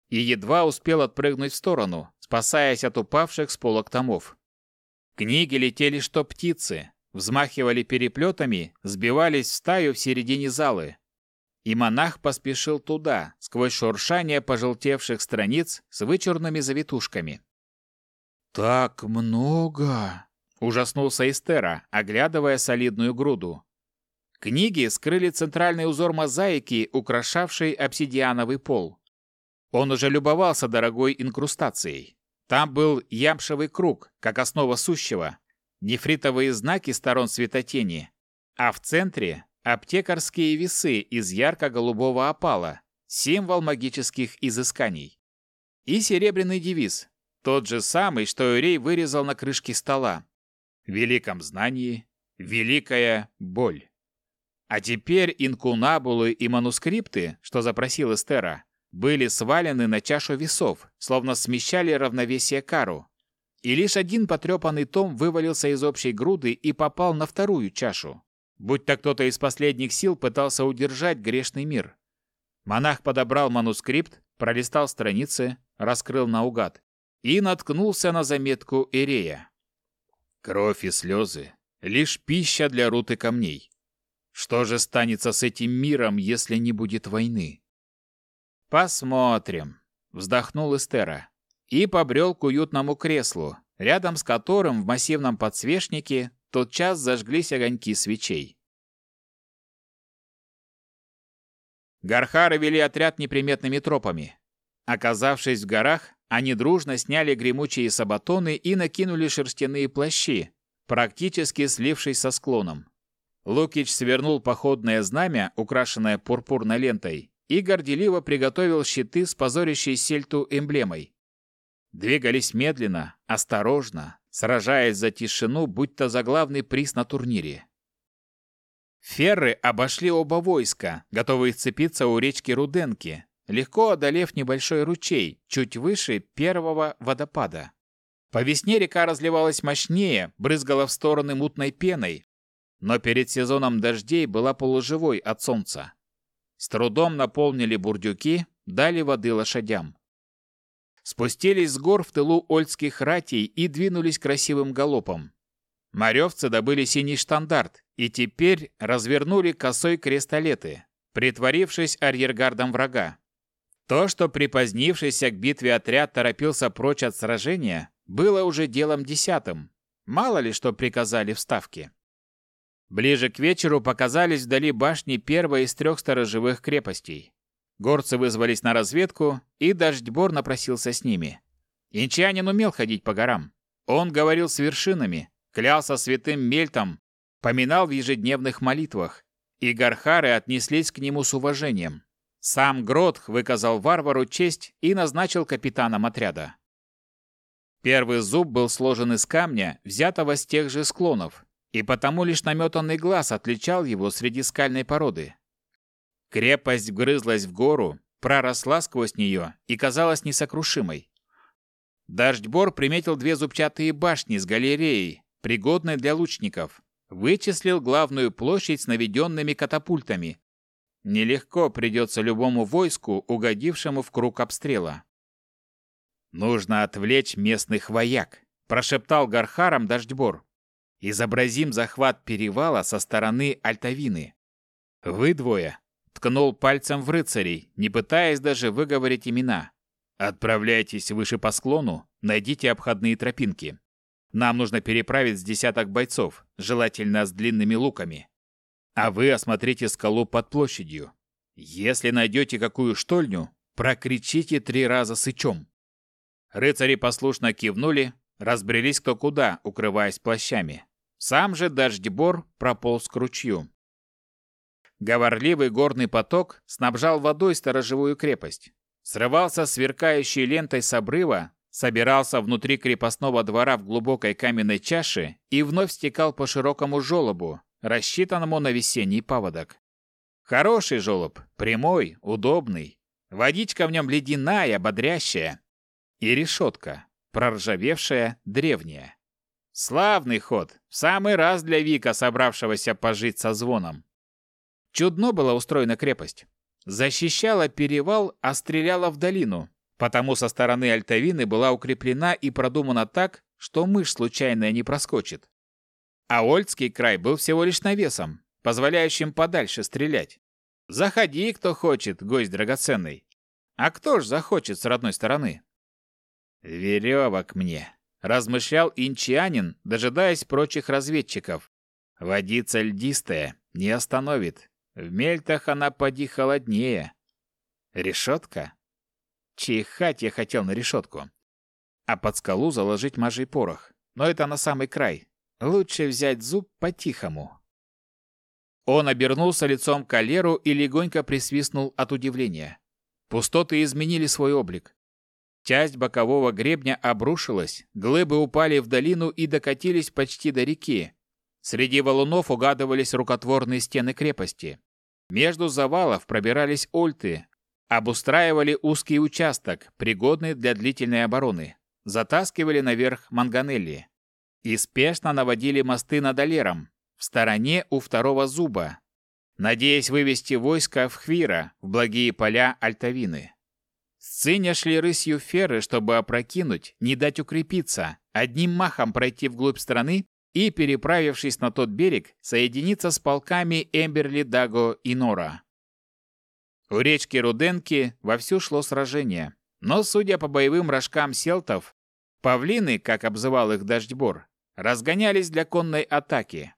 И едва успел отпрыгнуть в сторону, спасаясь от упавших с полок томов. Книги летели что птицы, взмахивали переплетами, сбивались в стаю в середине залы. И монах поспешил туда, сквозь шуршание пожелтевших страниц с вычурными завитушками. «Так много!» – ужаснулся Эстера, оглядывая солидную груду. Книги скрыли центральный узор мозаики, украшавший обсидиановый пол. Он уже любовался дорогой инкрустацией. Там был ямшевый круг, как основа сущего, нефритовые знаки сторон светотени, а в центре – аптекарские весы из ярко-голубого опала, символ магических изысканий. И серебряный девиз, тот же самый, что Юрей вырезал на крышке стола. В великом знании – великая боль. А теперь инкунабулы и манускрипты, что запросил Эстера, были свалены на чашу весов, словно смещали равновесие кару. И лишь один потрепанный том вывалился из общей груды и попал на вторую чашу. Будь-то кто-то из последних сил пытался удержать грешный мир. Монах подобрал манускрипт, пролистал страницы, раскрыл наугад и наткнулся на заметку Ирея. «Кровь и слезы — лишь пища для руты камней. Что же станется с этим миром, если не будет войны? Посмотрим, вздохнул Эстера и побрел к уютному креслу, рядом с которым в массивном подсвечнике тотчас зажглись огоньки свечей. Гархары вели отряд неприметными тропами. Оказавшись в горах, они дружно сняли гремучие сабатоны и накинули шерстяные плащи, практически слившись со склоном. Лукич свернул походное знамя, украшенное пурпурной лентой, и горделиво приготовил щиты с позорящей сельту эмблемой. Двигались медленно, осторожно, сражаясь за тишину, будь то за главный приз на турнире. Ферры обошли оба войска, готовые сцепиться у речки Руденки, легко одолев небольшой ручей, чуть выше первого водопада. По весне река разливалась мощнее, брызгала в стороны мутной пеной, но перед сезоном дождей была полуживой от солнца. С трудом наполнили бурдюки, дали воды лошадям. Спустились с гор в тылу ольдских ратей и двинулись красивым галопом. Моревцы добыли синий штандарт и теперь развернули косой крестолеты, притворившись арьергардом врага. То, что припозднившийся к битве отряд торопился прочь от сражения, было уже делом десятым. Мало ли что приказали в Ставке. Ближе к вечеру показались вдали башни первой из трех сторожевых крепостей. Горцы вызвались на разведку, и Дождьбор напросился с ними. Инчанин умел ходить по горам. Он говорил с вершинами, клялся святым Мельтом, поминал в ежедневных молитвах, и гархары отнеслись к нему с уважением. Сам Гротх выказал варвару честь и назначил капитаном отряда. Первый зуб был сложен из камня, взятого с тех же склонов, и потому лишь наметанный глаз отличал его среди скальной породы. Крепость вгрызлась в гору, проросла сквозь нее и казалась несокрушимой. Дождьбор приметил две зубчатые башни с галереей, пригодной для лучников, вычислил главную площадь с наведенными катапультами, Нелегко придется любому войску, угодившему в круг обстрела. «Нужно отвлечь местных вояк», – прошептал Гархаром Дождьбор. «Изобразим захват перевала со стороны Альтавины. Вы двое», – ткнул пальцем в рыцарей, не пытаясь даже выговорить имена. «Отправляйтесь выше по склону, найдите обходные тропинки. Нам нужно переправить с десяток бойцов, желательно с длинными луками. А вы осмотрите скалу под площадью. Если найдете какую штольню, прокричите три раза сычом. Рыцари послушно кивнули, разбрелись кто куда, укрываясь плащами. Сам же дождьбор прополз к ручью. Говорливый горный поток снабжал водой сторожевую крепость. Срывался сверкающей лентой с обрыва, собирался внутри крепостного двора в глубокой каменной чаше и вновь стекал по широкому желобу, рассчитанному на весенний паводок. Хороший желоб, прямой, удобный. Водичка в нем ледяная, бодрящая. И решетка, проржавевшая, древняя. Славный ход, в самый раз для Вика, собравшегося пожить со звоном. Чудно была устроена крепость. Защищала перевал, а стреляла в долину, потому со стороны Альтавины была укреплена и продумана так, что мышь случайная не проскочит. А Ольдский край был всего лишь навесом, позволяющим подальше стрелять. Заходи, кто хочет, гость драгоценный. А кто ж захочет с родной стороны? Веревок мне, размышлял инчианин, дожидаясь прочих разведчиков. Водица льдистая, не остановит. В мельтах она поди холоднее. Решетка? Чихать я хотел на решетку. А под скалу заложить мажий порох. Но это на самый край, Лучше взять зуб по-тихому. Он обернулся лицом к Калеру и легонько присвистнул от удивления. Пустоты изменили свой облик. Часть бокового гребня обрушилась, глыбы упали в долину и докатились почти до реки. Среди валунов угадывались рукотворные стены крепости. Между завалов пробирались ольты, обустраивали узкий участок, пригодный для длительной обороны. Затаскивали наверх манганелли и спешно наводили мосты над Алером, в стороне у второго зуба, надеясь вывести войско в Хвира, в благие поля Альтавины. Сценя шли рысью феры, чтобы опрокинуть, не дать укрепиться, одним махом пройти вглубь страны и, переправившись на тот берег, соединиться с полками Эмберли, Даго и Нора. У речки Руденки вовсю шло сражение, но, судя по боевым рожкам селтов, павлины, как обзывал их Дождьбор, разгонялись для конной атаки.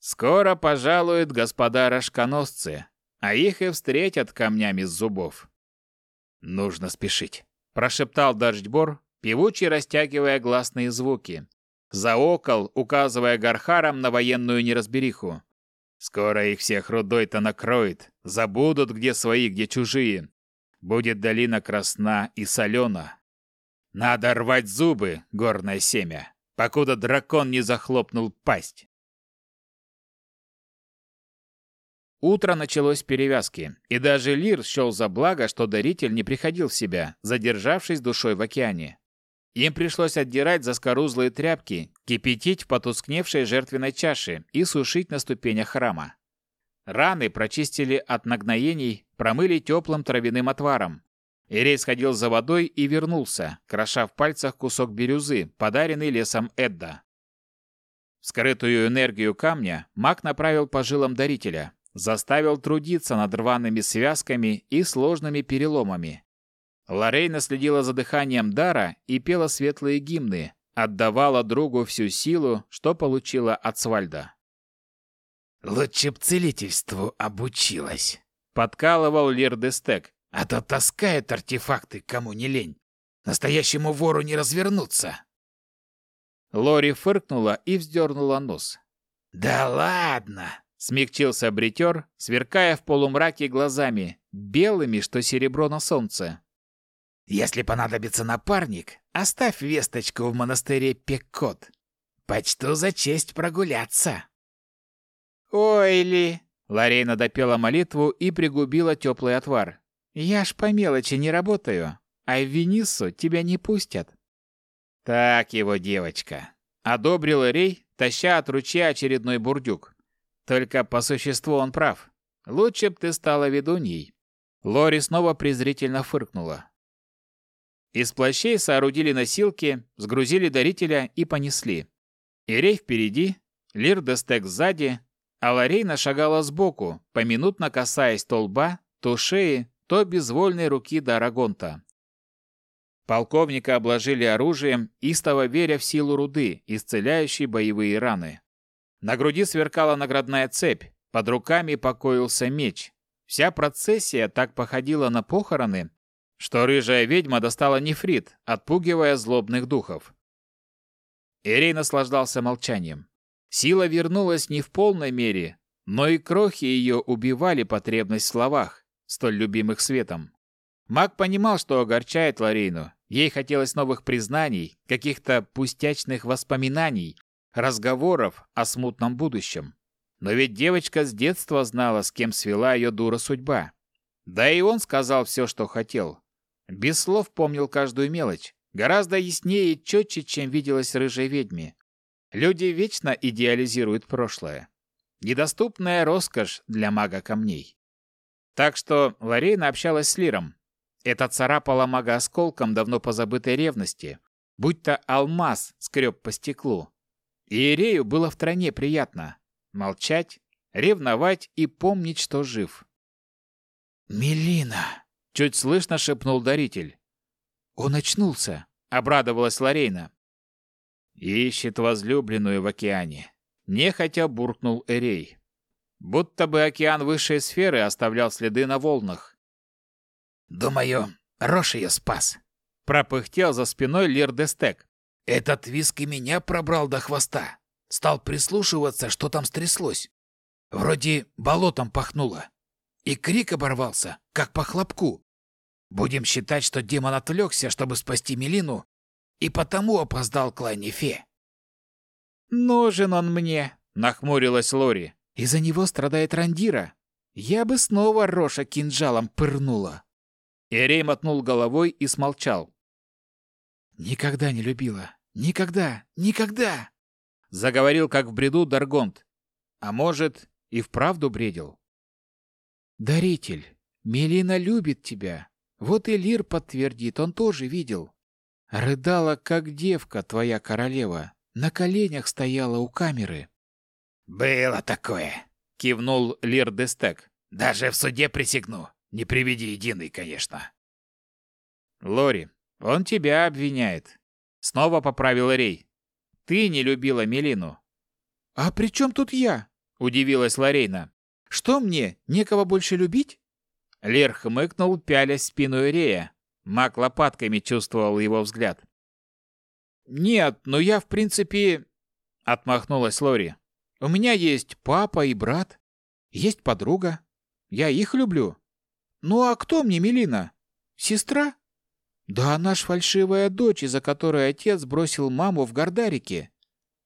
Скоро пожалуют господа рожконосцы, а их и встретят камнями с зубов. Нужно спешить, прошептал Дождьбор, певучий растягивая гласные звуки. Заокол, указывая гархарам на военную неразбериху. Скоро их всех рудой-то накроет, забудут, где свои, где чужие. Будет долина красна и солена. Надо рвать зубы, горное семя. покуда дракон не захлопнул пасть. Утро началось с перевязки, и даже Лир счел за благо, что даритель не приходил в себя, задержавшись душой в океане. Им пришлось отдирать заскорузлые тряпки, кипятить в потускневшей жертвенной чаше и сушить на ступенях храма. Раны прочистили от нагноений, промыли теплым травяным отваром. Ирей сходил за водой и вернулся, кроша в пальцах кусок бирюзы, подаренный лесом Эдда. Скрытую энергию камня маг направил по жилам дарителя, заставил трудиться над рваными связками и сложными переломами. Лорейна следила за дыханием дара и пела светлые гимны, отдавала другу всю силу, что получила от Свальда. «Лучше б целительству обучилась», — подкалывал Лирдестек. «А то таскает артефакты, кому не лень. Настоящему вору не развернуться». Лори фыркнула и вздернула нос. «Да ладно!» Смягчился бритер, сверкая в полумраке глазами, белыми, что серебро на солнце. «Если понадобится напарник, оставь весточку в монастыре Пеккот. Почту за честь прогуляться». «Ой ли!» Ларейна допела молитву и пригубила теплый отвар. «Я ж по мелочи не работаю, а в Венису тебя не пустят». «Так его, девочка!» — одобрил Рей, таща от ручья очередной бурдюк. Только по существу он прав. Лучше б ты стала ведуньей. Лори снова презрительно фыркнула. Из плащей соорудили носилки, сгрузили дарителя и понесли. Ирей впереди, Лир Дестек сзади, а Лорейна шагала сбоку, поминутно касаясь то лба, то шеи, то безвольной руки Дарагонта. Полковника обложили оружием, истово веря в силу руды, исцеляющей боевые раны. На груди сверкала наградная цепь, под руками покоился меч. Вся процессия так походила на похороны, что рыжая ведьма достала нефрит, отпугивая злобных духов. Эрей наслаждался молчанием. Сила вернулась не в полной мере, но и крохи ее убивали потребность в словах, столь любимых светом. Маг понимал, что огорчает Ларейну. Ей хотелось новых признаний, каких-то пустячных воспоминаний, разговоров о смутном будущем. Но ведь девочка с детства знала, с кем свела ее дура судьба. Да и он сказал все, что хотел. Без слов помнил каждую мелочь, гораздо яснее и четче, чем виделось рыжей ведьме. Люди вечно идеализируют прошлое. Недоступная роскошь для мага камней. Так что Ларейна общалась с Лиром. Это царапало мага осколком давно позабытой ревности, будь-то алмаз скреб по стеклу. Иерею было в тройне приятно молчать, ревновать и помнить, что жив. «Мелина!» — чуть слышно шепнул даритель. «Он очнулся!» — обрадовалась Лорейна. «Ищет возлюбленную в океане», — нехотя буркнул Эрей. Будто бы океан высшей сферы оставлял следы на волнах. «Думаю, Рош ее спас», — пропыхтел за спиной Лир Дестек. Этот виск и меня пробрал до хвоста. Стал прислушиваться, что там стряслось. Вроде болотом пахнуло. И крик оборвался, как по хлопку. Будем считать, что демон отвлекся, чтобы спасти Мелину, и потому опоздал к Лайнефе. «Нужен он мне», — нахмурилась Лори. «Из-за него страдает Рандира. Я бы снова Роша кинжалом пырнула». Эрей мотнул головой и смолчал. «Никогда не любила. Никогда, никогда!» Заговорил, как в бреду, Даргонт. А может, и вправду бредил. «Даритель, Мелина любит тебя. Вот и Лир подтвердит, он тоже видел. Рыдала, как девка твоя королева. На коленях стояла у камеры». «Было такое», — кивнул Лир Дестек. «Даже в суде присягну. Не приведи единый, конечно». «Лори, он тебя обвиняет. Снова поправил Рей. Ты не любила Мелину. А при чем тут я? Удивилась Ларейна. Что мне, некого больше любить? Лер хмыкнул, пялясь спину Рея. Мак лопатками чувствовал его взгляд. «Нет, но я, в принципе...» — отмахнулась Лори. «У меня есть папа и брат, есть подруга. Я их люблю. Ну а кто мне Мелина? Сестра? Да она ж фальшивая дочь, из-за которой отец бросил маму в Гордарике.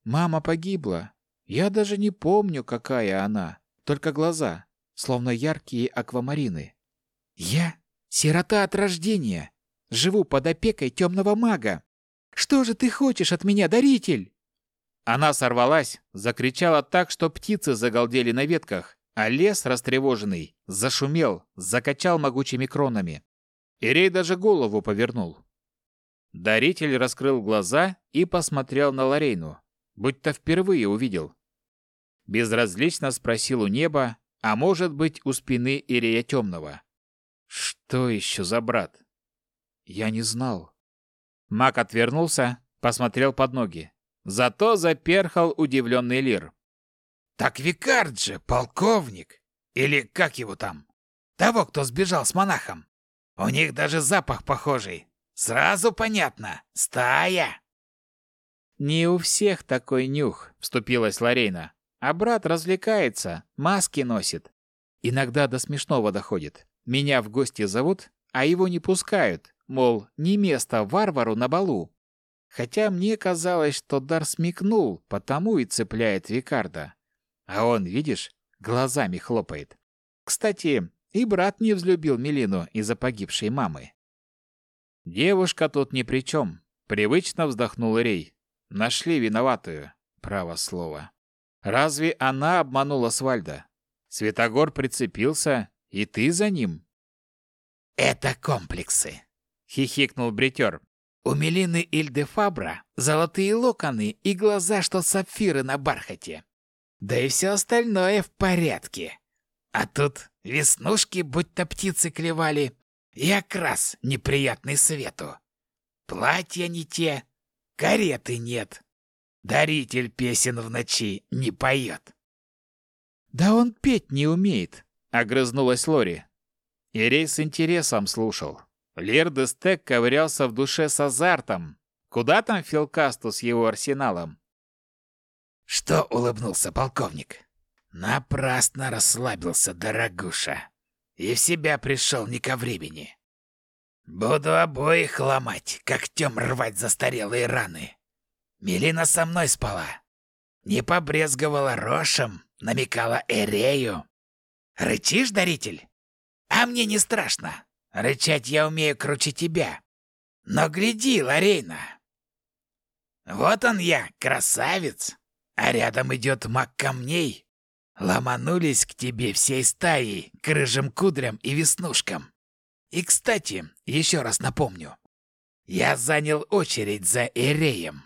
Мама погибла. Я даже не помню, какая она, только глаза, словно яркие аквамарины. Я сирота от рождения, живу под опекой темного мага. Что же ты хочешь от меня, даритель? Она сорвалась, закричала так, что птицы загалдели на ветках, а лес, растревоженный, зашумел, закачал могучими кронами. Ирей даже голову повернул. Даритель раскрыл глаза и посмотрел на Лорейну, будто впервые увидел. Безразлично спросил у неба, а может быть у спины Ирея Темного. «Что еще за брат?» «Я не знал». Маг отвернулся, посмотрел под ноги. Зато заперхал удивленный Лир. «Так Викард же, полковник! Или как его там? Того, кто сбежал с монахом. У них даже запах похожий. Сразу понятно. Стая!» «Не у всех такой нюх», — вступилась Ларейна. «А брат развлекается, маски носит. Иногда до смешного доходит. Меня в гости зовут, а его не пускают, мол, не место варвару на балу. Хотя мне казалось, что дар смекнул, потому и цепляет Викарда. А он, видишь, глазами хлопает. Кстати, и брат не взлюбил Милину из-за погибшей мамы. Девушка тут ни при чем. Привычно вздохнул Рей. Нашли виноватую, право слово. Разве она обманула Свальда? Светогор прицепился, и ты за ним. Это комплексы, хихикнул бритер. У Мелины Ильдефабра золотые локоны и глаза, что сапфиры на бархате. Да и все остальное в порядке. А тут веснушки будто птицы клевали, и окрас неприятный свету. Платья не те, кареты нет. Даритель песен в ночи не поет. «Да он петь не умеет», — огрызнулась Лори. Ирей с интересом слушал. Лердестек ковырялся в душе с азартом. Куда там Филкасту с его арсеналом? Что улыбнулся полковник? Напрасно расслабился, дорогуша. И в себя пришел не ко времени. Буду обоих ломать, когтем рвать застарелые раны. Мелина со мной спала. Не побрезговала рошем, намекала Эрею. Рычишь, даритель? А мне не страшно. Рычать я умею круче тебя. Но гляди, Ларейна. Вот он я, красавец, а рядом идет маг камней. Ломанулись к тебе всей стаей, к рыжим кудрям и веснушкам. И, кстати, еще раз напомню. Я занял очередь за Эреем.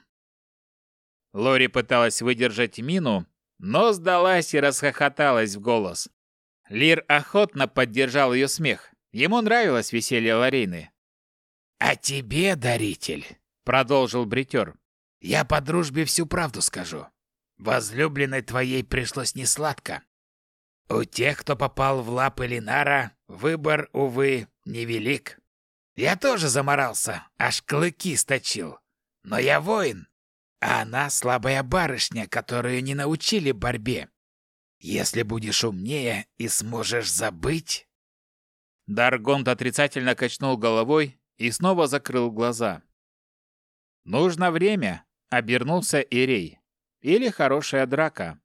Лори пыталась выдержать мину, но сдалась и расхохоталась в голос. Лир охотно поддержал ее смех. Ему нравилось веселье Ларины. «А тебе, даритель», — продолжил бритер, — «я по дружбе всю правду скажу. Возлюбленной твоей пришлось несладко. У тех, кто попал в лапы Линара, выбор, увы, невелик. Я тоже заморался, аж клыки сточил. Но я воин, а она слабая барышня, которую не научили борьбе. Если будешь умнее и сможешь забыть, Даргонт отрицательно качнул головой и снова закрыл глаза. «Нужно время», — обернулся Ирей. «Или хорошая драка».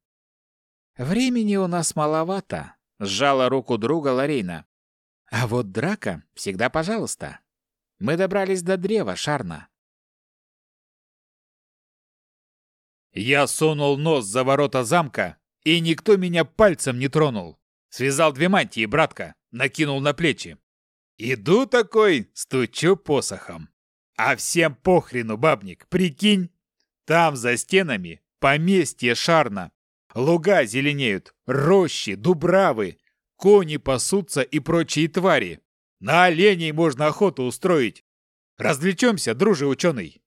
«Времени у нас маловато», — сжала руку друга Ларейна. «А вот драка всегда пожалуйста. Мы добрались до древа, Шарна». Я сунул нос за ворота замка, и никто меня пальцем не тронул. Связал две мантии, братка накинул на плечи. Иду такой, стучу посохом. А всем похрену, бабник, прикинь. Там за стенами поместье Шарна. Луга зеленеют, рощи, дубравы, кони пасутся и прочие твари. На оленей можно охоту устроить. Развлечемся, друже ученый.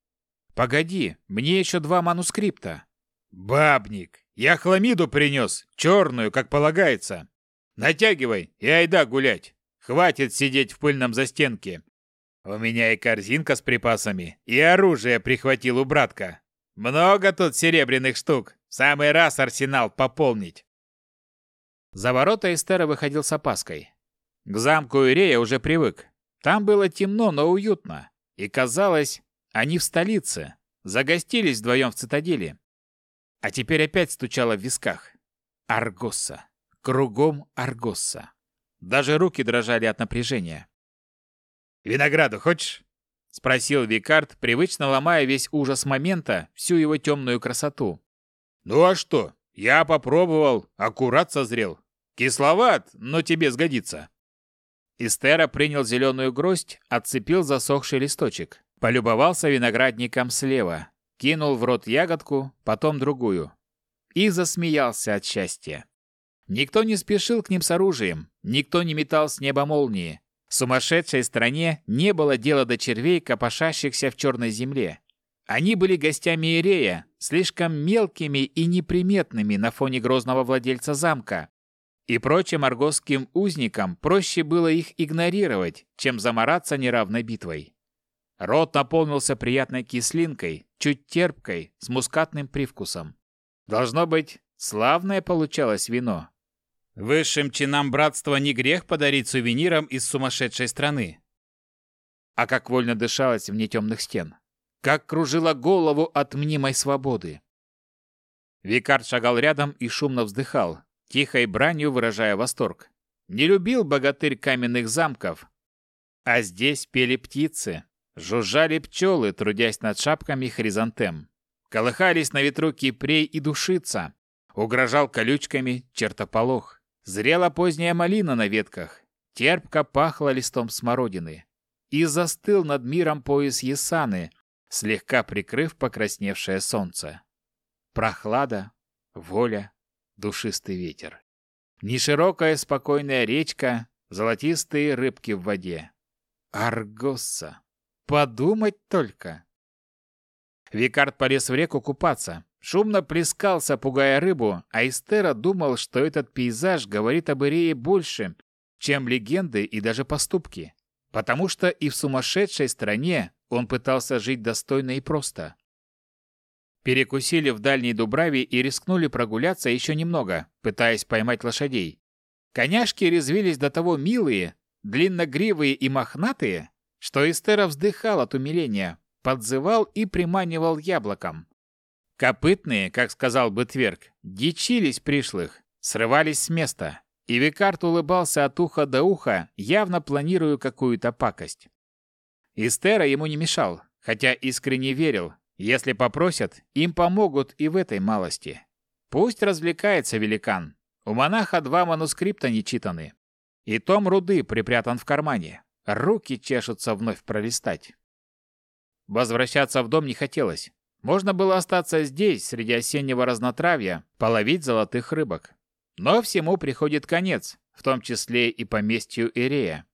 Погоди, мне еще два манускрипта. Бабник, я хламиду принес, черную, как полагается. Натягивай и айда гулять. Хватит сидеть в пыльном застенке. У меня и корзинка с припасами, и оружие прихватил у братка. Много тут серебряных штук. Самый раз арсенал пополнить. За ворота Эстера выходил с опаской. К замку Ирея уже привык. Там было темно, но уютно. И казалось, они в столице, загостились вдвоем в цитадели. А теперь опять стучало в висках. Аргосса. Кругом Аргосса. Даже руки дрожали от напряжения. «Винограду хочешь?» — спросил Викард, привычно ломая весь ужас момента, всю его темную красоту. «Ну а что? Я попробовал, аккурат созрел. Кисловат, но тебе сгодится». Истера принял зеленую гроздь, отцепил засохший листочек, полюбовался виноградником слева, кинул в рот ягодку, потом другую. И засмеялся от счастья. Никто не спешил к ним с оружием, никто не метал с неба молнии. Сумасшедшей стране не было дела до червей, копошащихся в черной земле. Они были гостями Ирея, слишком мелкими и неприметными на фоне грозного владельца замка. И прочим аргосским узникам проще было их игнорировать, чем замораться неравной битвой. Рот наполнился приятной кислинкой, чуть терпкой, с мускатным привкусом. Должно быть, славное получалось вино. Высшим чинам братства не грех подарить сувенирам из сумасшедшей страны. А как вольно дышалось вне темных стен. Как кружила голову от мнимой свободы. Викард шагал рядом и шумно вздыхал, тихой бранью выражая восторг. Не любил богатырь каменных замков. А здесь пели птицы, жужжали пчелы, трудясь над шапками хризантем. Колыхались на ветру кипрей и душица. Угрожал колючками чертополох. Зрела поздняя малина на ветках, терпко пахло листом смородины. И застыл над миром пояс Есаны, слегка прикрыв покрасневшее солнце. Прохлада, воля, душистый ветер. Неширокая спокойная речка, золотистые рыбки в воде. Аргосса! Подумать только! Викард полез в реку купаться, Шумно плескался, пугая рыбу, а Истера думал, что этот пейзаж говорит об Ирее больше, чем легенды и даже поступки. Потому что и в сумасшедшей стране он пытался жить достойно и просто. Перекусили в дальней Дубраве и рискнули прогуляться еще немного, пытаясь поймать лошадей. Коняшки резвились до того милые, длинногривые и мохнатые, что Истера вздыхал от умиления, подзывал и приманивал яблоком. Копытные, как сказал бы Тверк, дичились пришлых, срывались с места, и Викарт улыбался от уха до уха, явно планируя какую-то пакость. Истера ему не мешал, хотя искренне верил, если попросят, им помогут и в этой малости. Пусть развлекается великан. У монаха два манускрипта не читаны. И том руды припрятан в кармане. Руки чешутся вновь пролистать. Возвращаться в дом не хотелось. Можно было остаться здесь, среди осеннего разнотравья, половить золотых рыбок. Но всему приходит конец, в том числе и поместью Ирея.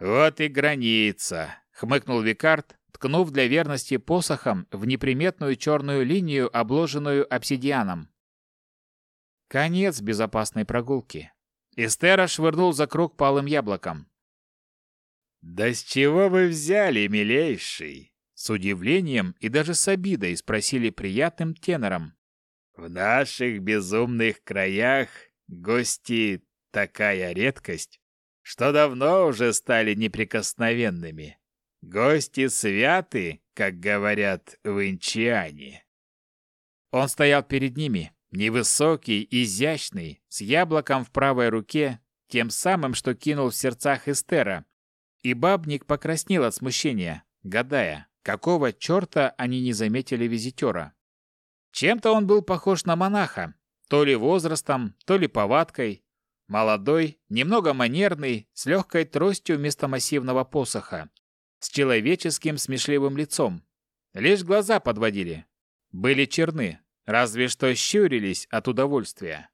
«Вот и граница», — хмыкнул Викард, ткнув для верности посохом в неприметную черную линию, обложенную обсидианом. Конец безопасной прогулки. Эстера швырнул за круг палым яблоком. «Да с чего вы взяли, милейший?» С удивлением и даже с обидой спросили приятным тенором. «В наших безумных краях гости такая редкость, что давно уже стали неприкосновенными. Гости святы, как говорят в Инчиане». Он стоял перед ними, невысокий, изящный, с яблоком в правой руке, тем самым, что кинул в сердцах Эстера, и бабник покраснел от смущения, гадая, Какого черта они не заметили визитера? Чем-то он был похож на монаха, то ли возрастом, то ли повадкой. Молодой, немного манерный, с легкой тростью вместо массивного посоха, с человеческим смешливым лицом. Лишь глаза подводили. Были черны, разве что щурились от удовольствия.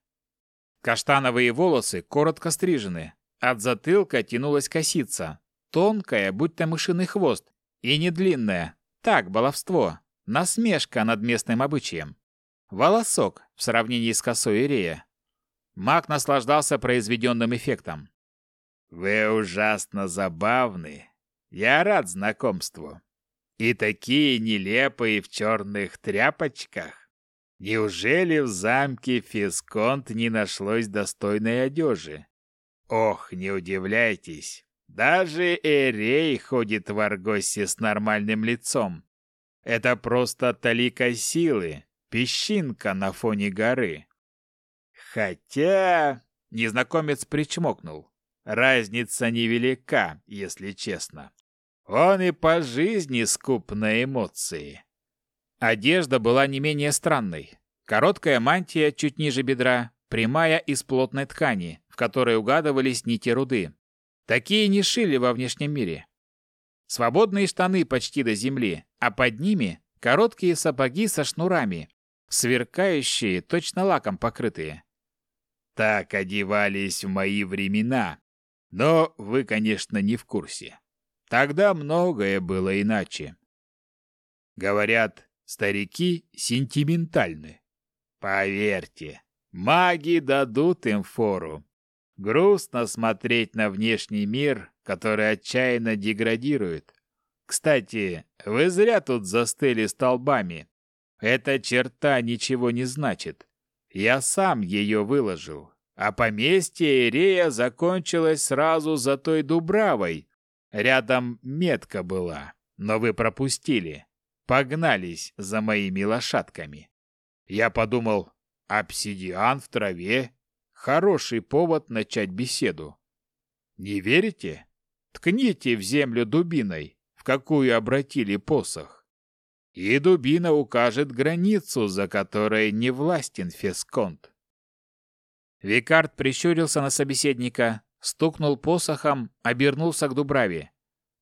Каштановые волосы коротко стрижены, от затылка тянулась косица, тонкая, будто мышиный хвост, и не длинная. Так, баловство. Насмешка над местным обычаем. Волосок в сравнении с косой Ирея. Маг наслаждался произведенным эффектом. «Вы ужасно забавны. Я рад знакомству. И такие нелепые в черных тряпочках. Неужели в замке Фисконт не нашлось достойной одежи? Ох, не удивляйтесь, Даже Эрей ходит в Аргосе с нормальным лицом. Это просто талика силы, песчинка на фоне горы. Хотя... Незнакомец причмокнул. Разница невелика, если честно. Он и по жизни скуп на эмоции. Одежда была не менее странной. Короткая мантия чуть ниже бедра, прямая из плотной ткани, в которой угадывались нити руды. Такие не шили во внешнем мире. Свободные штаны почти до земли, а под ними короткие сапоги со шнурами, сверкающие, точно лаком покрытые. Так одевались в мои времена. Но вы, конечно, не в курсе. Тогда многое было иначе. Говорят, старики сентиментальны. Поверьте, маги дадут им фору. Грустно смотреть на внешний мир, который отчаянно деградирует. Кстати, вы зря тут застыли столбами. Эта черта ничего не значит. Я сам ее выложил. А поместье Ирея закончилось сразу за той Дубравой. Рядом метка была, но вы пропустили. Погнались за моими лошадками. Я подумал, обсидиан в траве — хороший повод начать беседу. Не верите? Ткните в землю дубиной, в какую обратили посох и дубина укажет границу, за которой не властен Фесконт. Викард прищурился на собеседника, стукнул посохом, обернулся к Дубраве.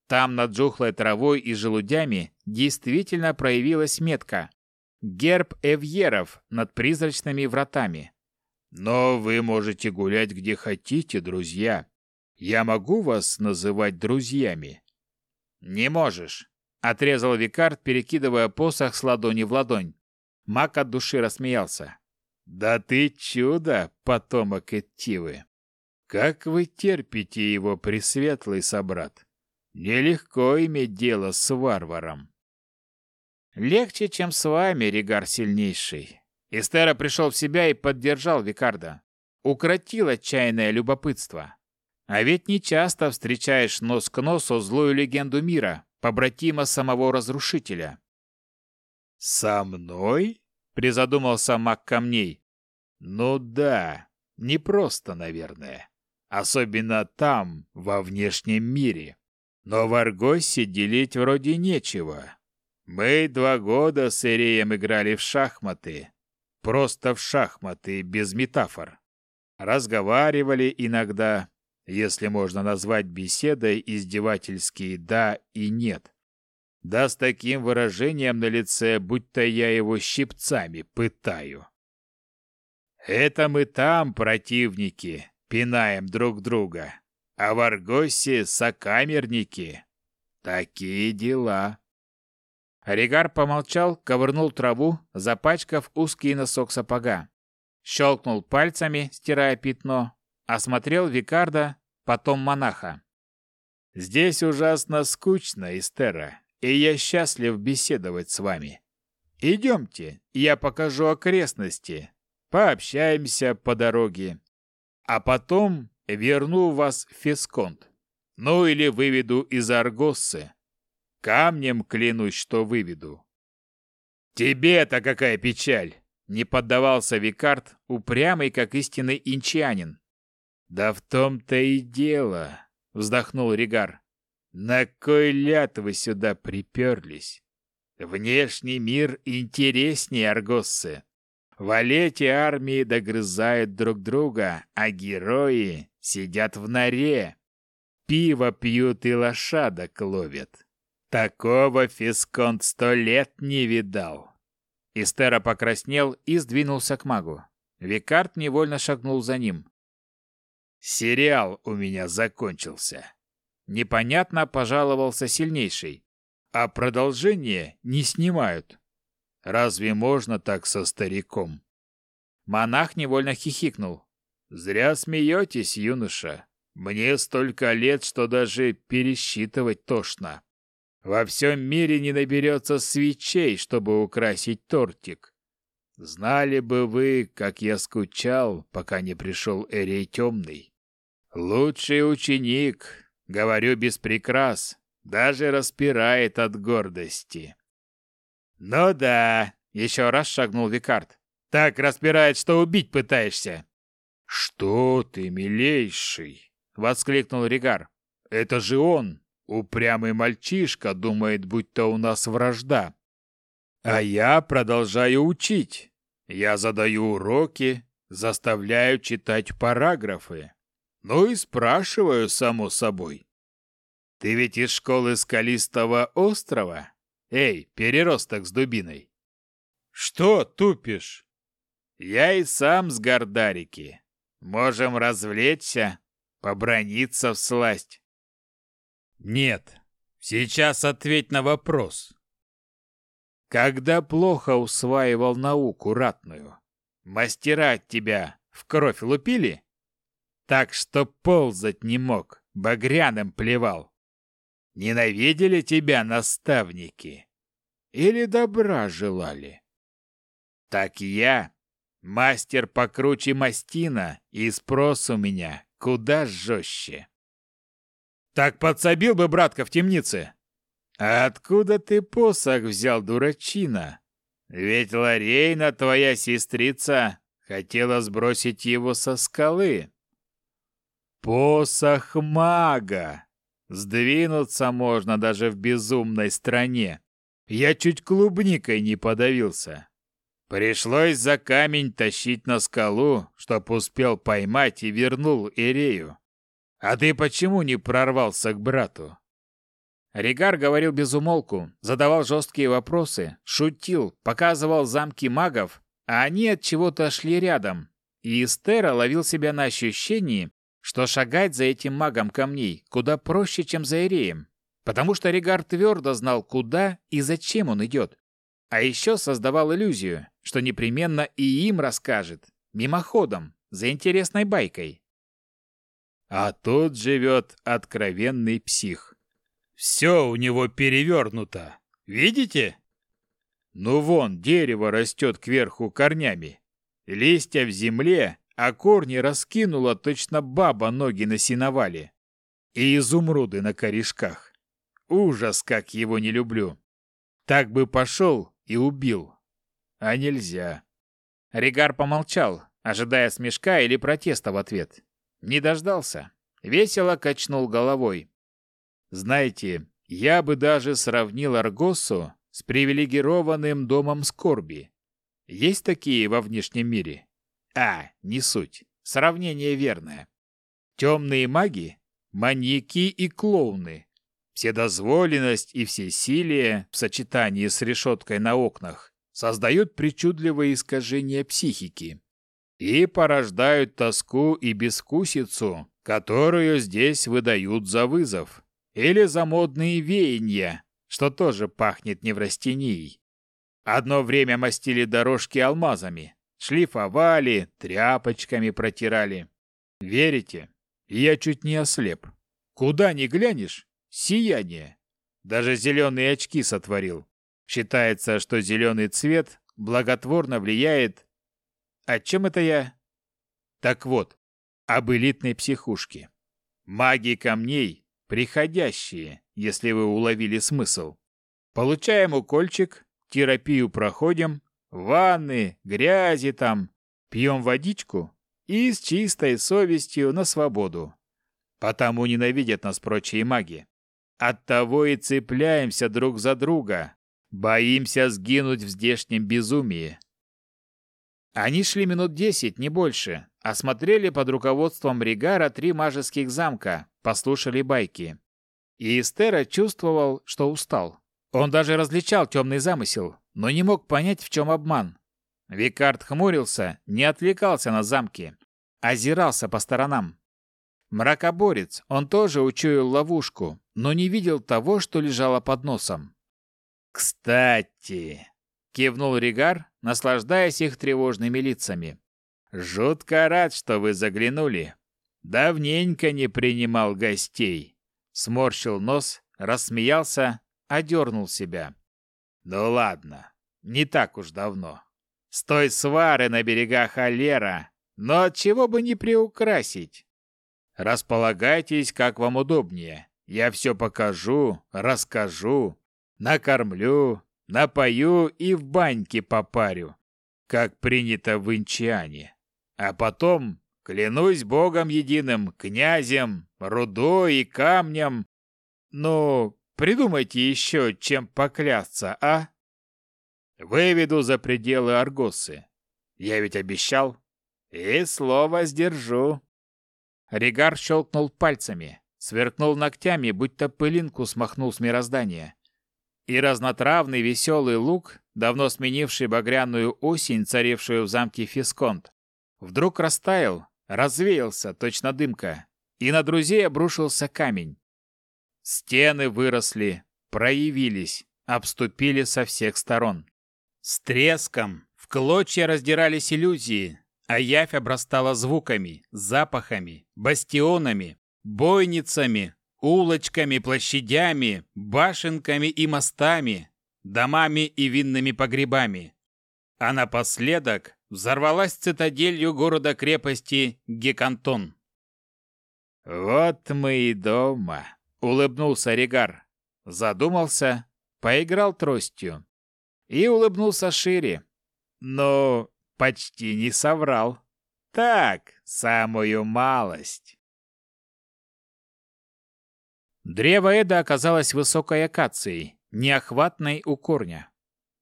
Там над жухлой травой и желудями действительно проявилась метка. Герб Эвьеров над призрачными вратами. Но вы можете гулять где хотите, друзья. Я могу вас называть друзьями. Не можешь. Отрезал Викард, перекидывая посох с ладони в ладонь. Мак от души рассмеялся. «Да ты чудо, потомок Эттивы! Как вы терпите его, пресветлый собрат! Нелегко иметь дело с варваром!» «Легче, чем с вами, Ригар Сильнейший!» Эстера пришел в себя и поддержал Викарда. Укротил отчаянное любопытство. А ведь не часто встречаешь нос к носу злую легенду мира, побратима самого разрушителя. «Со мной?» — призадумался маг камней. «Ну да, непросто, наверное. Особенно там, во внешнем мире. Но в Аргосе делить вроде нечего. Мы два года с Иреем играли в шахматы. Просто в шахматы, без метафор. Разговаривали иногда, если можно назвать беседой издевательские «да» и «нет». Да с таким выражением на лице, будто я его щипцами пытаю. Это мы там, противники, пинаем друг друга, а в Аргосе сокамерники. Такие дела. Ригар помолчал, ковырнул траву, запачкав узкий носок сапога. Щелкнул пальцами, стирая пятно, Осмотрел Викарда, потом монаха. «Здесь ужасно скучно, Эстера, и я счастлив беседовать с вами. Идемте, я покажу окрестности, пообщаемся по дороге, а потом верну вас в Фесконт, ну или выведу из Аргоссы. Камнем клянусь, что выведу». «Тебе-то какая печаль!» — не поддавался Викард, упрямый, как истинный инчанин. «Да в том-то и дело», — вздохнул Ригар. «На кой ляд вы сюда приперлись? Внешний мир интереснее Аргоссы. В Олете армии догрызают друг друга, а герои сидят в норе. Пиво пьют и лошадок ловят. Такого Фисконт сто лет не видал». Истера покраснел и сдвинулся к магу. Викард невольно шагнул за ним. Сериал у меня закончился. Непонятно пожаловался сильнейший. А продолжение не снимают. Разве можно так со стариком? Монах невольно хихикнул. Зря смеетесь, юноша. Мне столько лет, что даже пересчитывать тошно. Во всем мире не наберется свечей, чтобы украсить тортик. Знали бы вы, как я скучал, пока не пришел Эрей Темный. Лучший ученик, Говорю без прикрас, даже распирает от гордости. «Ну да», — еще раз шагнул Викард. «Так распирает, что убить пытаешься». «Что ты, милейший!» — воскликнул Ригар. «Это же он, упрямый мальчишка, думает, будто у нас вражда. А я продолжаю учить. Я задаю уроки, заставляю читать параграфы. Ну и спрашиваю, само собой. Ты ведь из школы Скалистого острова? Эй, переросток с дубиной. Что тупишь? Я и сам с Гордарики. Можем развлечься, поброниться в сласть. Нет, сейчас ответь на вопрос. Когда плохо усваивал науку ратную, мастера тебя в кровь лупили? Так что ползать не мог, багряным плевал. Ненавидели тебя наставники? Или добра желали? Так я, мастер покруче мастина, и спрос у меня куда жестче. Так подсобил бы братка в темнице, «А откуда ты посох взял, дурачина? Ведь Ларейна, твоя сестрица, хотела сбросить его со скалы». «Посох мага! Сдвинуться можно даже в безумной стране. Я чуть клубникой не подавился. Пришлось за камень тащить на скалу, чтоб успел поймать и вернул Ирею. А ты почему не прорвался к брату?» Ригар говорил без умолку, задавал жесткие вопросы, шутил, показывал замки магов, а они от чего-то шли рядом. И Истера ловил себя на ощущении, что шагать за этим магом камней куда проще, чем за Иреем, потому что Ригар твердо знал, куда и зачем он идет. А еще создавал иллюзию, что непременно и им расскажет, мимоходом, за интересной байкой. А тут живет откровенный псих. Все у него перевернуто. Видите? Ну вон, дерево растет кверху корнями. Листья в земле, а корни раскинула точно баба ноги на сеновале. И изумруды на корешках. Ужас, как его не люблю. Так бы пошел и убил. А нельзя. Ригар помолчал, ожидая смешка или протеста в ответ. Не дождался. Весело качнул головой. Знаете, я бы даже сравнил Аргосу с привилегированным домом скорби. Есть такие во внешнем мире? А, не суть. Сравнение верное. Темные маги – маньяки и клоуны. Вседозволенность и всесилие в сочетании с решеткой на окнах создают причудливые искажения психики и порождают тоску и бескусицу, которую здесь выдают за вызов. Или за модные веяния, что тоже пахнет неврастенией. Одно время мастили дорожки алмазами, шлифовали, тряпочками протирали. Верите? Я чуть не ослеп. Куда ни глянешь — сияние. Даже зеленые очки сотворил. Считается, что зеленый цвет благотворно влияет... О чем это я? Так вот, об элитной психушке. Маги камней приходящие, если вы уловили смысл. Получаем укольчик, терапию проходим, ванны, грязи там, пьем водичку и с чистой совестью на свободу. Потому ненавидят нас прочие маги. Оттого и цепляемся друг за друга, боимся сгинуть в здешнем безумии. Они шли минут десять, не больше, осмотрели под руководством Ригара три мажеских замка, послушали байки. И Истера чувствовал, что устал. Он даже различал темный замысел, но не мог понять, в чем обман. Викард хмурился, не отвлекался на замки, озирался по сторонам. Мракоборец, он тоже учуял ловушку, но не видел того, что лежало под носом. «Кстати», — кивнул Ригар, наслаждаясь их тревожными лицами. «Жутко рад, что вы заглянули. Давненько не принимал гостей. Сморщил нос, рассмеялся, одернул себя. Ну ладно, не так уж давно. С той свары на берегах Алера, но от чего бы не приукрасить? Располагайтесь, как вам удобнее. Я все покажу, расскажу, накормлю, напою и в баньке попарю, как принято в Инчиане. А потом, клянусь Богом единым, князем, рудой и камнем, ну, придумайте еще, чем поклясться, а? Выведу за пределы Аргосы. Я ведь обещал. И слово сдержу. Ригар щелкнул пальцами, сверкнул ногтями, будто пылинку смахнул с мироздания. И разнотравный веселый лук, давно сменивший багряную осень, царившую в замке Фисконт, вдруг растаял, развеялся, точно дымка, и на друзей обрушился камень. Стены выросли, проявились, обступили со всех сторон. С треском в клочья раздирались иллюзии, а явь обрастала звуками, запахами, бастионами, бойницами, улочками, площадями, башенками и мостами, домами и винными погребами. А напоследок взорвалась цитаделью города-крепости Гекантон. «Вот мы и дома», — улыбнулся Ригар. Задумался, поиграл тростью. И улыбнулся шире. Но почти не соврал. Так, самую малость. Древо Эда оказалось высокой акацией, неохватной у корня.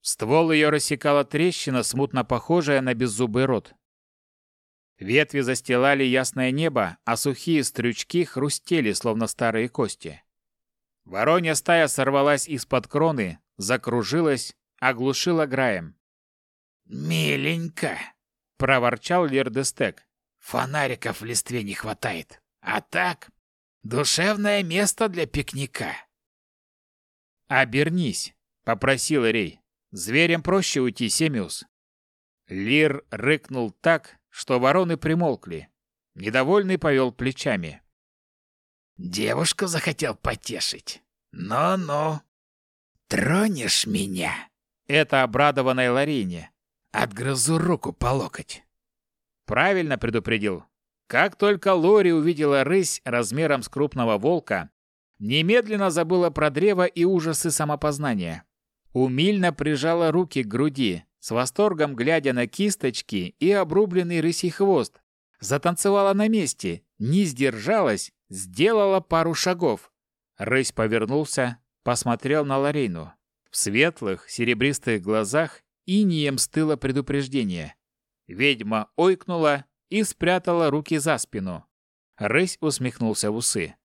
Ствол ее рассекала трещина, смутно похожая на беззубый рот. Ветви застилали ясное небо, а сухие стрючки хрустели, словно старые кости. Воронья стая сорвалась из-под кроны, закружилась, оглушила граем. «Миленько!» — проворчал Лирдестек. «Фонариков в листве не хватает. А так, душевное место для пикника». «Обернись», — попросил Рей. «Зверям проще уйти, Семиус». Лир рыкнул так, что вороны примолкли. Недовольный повел плечами. «Девушку захотел потешить. Ну-ну. Тронешь меня?» Это обрадованной Ларине. Отгрызу руку по локоть. Правильно предупредил. Как только Лори увидела рысь размером с крупного волка, немедленно забыла про древо и ужасы самопознания. Умильно прижала руки к груди, с восторгом глядя на кисточки и обрубленный рысий хвост. Затанцевала на месте, не сдержалась, сделала пару шагов. Рысь повернулся, посмотрел на Ларейну. В светлых, серебристых глазах инием стыло предупреждение. Ведьма ойкнула и спрятала руки за спину. Рысь усмехнулся в усы.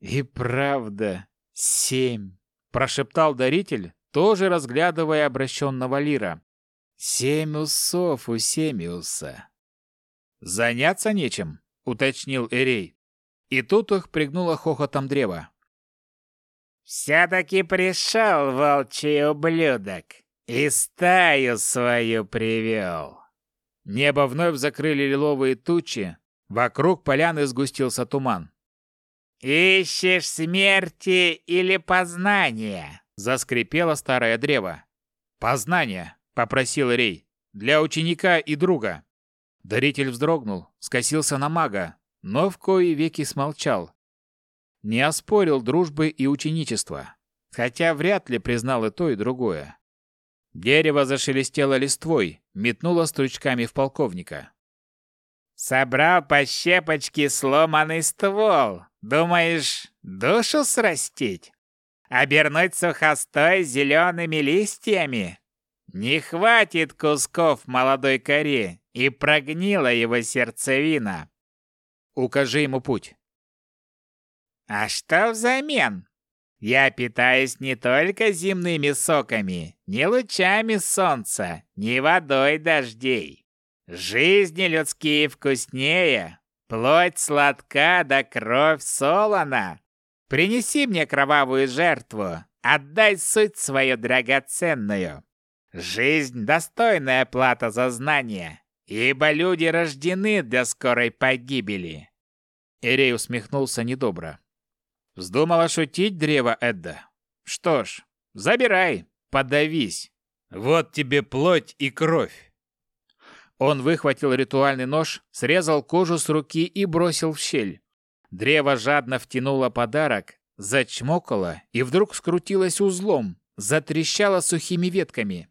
«И правда, семь!» – прошептал даритель, тоже разглядывая обращенного Лира. «Семь усов у Семиуса!» «Заняться нечем», — уточнил Эрей. И тут их пригнуло хохотом древа. «Все-таки пришел, волчий ублюдок!» И стаю свою привел. Небо вновь закрыли лиловые тучи, вокруг поляны сгустился туман. «Ищешь смерти или познания?» — заскрипело старое древо. «Познание», — попросил Рей, — «для ученика и друга». Даритель вздрогнул, скосился на мага, но в кои веки смолчал. Не оспорил дружбы и ученичества, хотя вряд ли признал и то, и другое. Дерево зашелестело листвой, метнуло стручками в полковника. «Собрал по щепочке сломанный ствол. Думаешь, душу срастить? Обернуть сухостой зелеными листьями? Не хватит кусков молодой коре, и прогнила его сердцевина. Укажи ему путь». «А что взамен?» Я питаюсь не только земными соками, не лучами солнца, не водой дождей. Жизни людские вкуснее, плоть сладка да кровь солона. Принеси мне кровавую жертву, отдай суть свою драгоценную. Жизнь — достойная плата за знание, ибо люди рождены для скорой погибели». Эрей усмехнулся недобро. Вздумала шутить древо Эдда? Что ж, забирай, подавись. Вот тебе плоть и кровь. Он выхватил ритуальный нож, срезал кожу с руки и бросил в щель. Древо жадно втянуло подарок, зачмокало и вдруг скрутилось узлом, затрещало сухими ветками.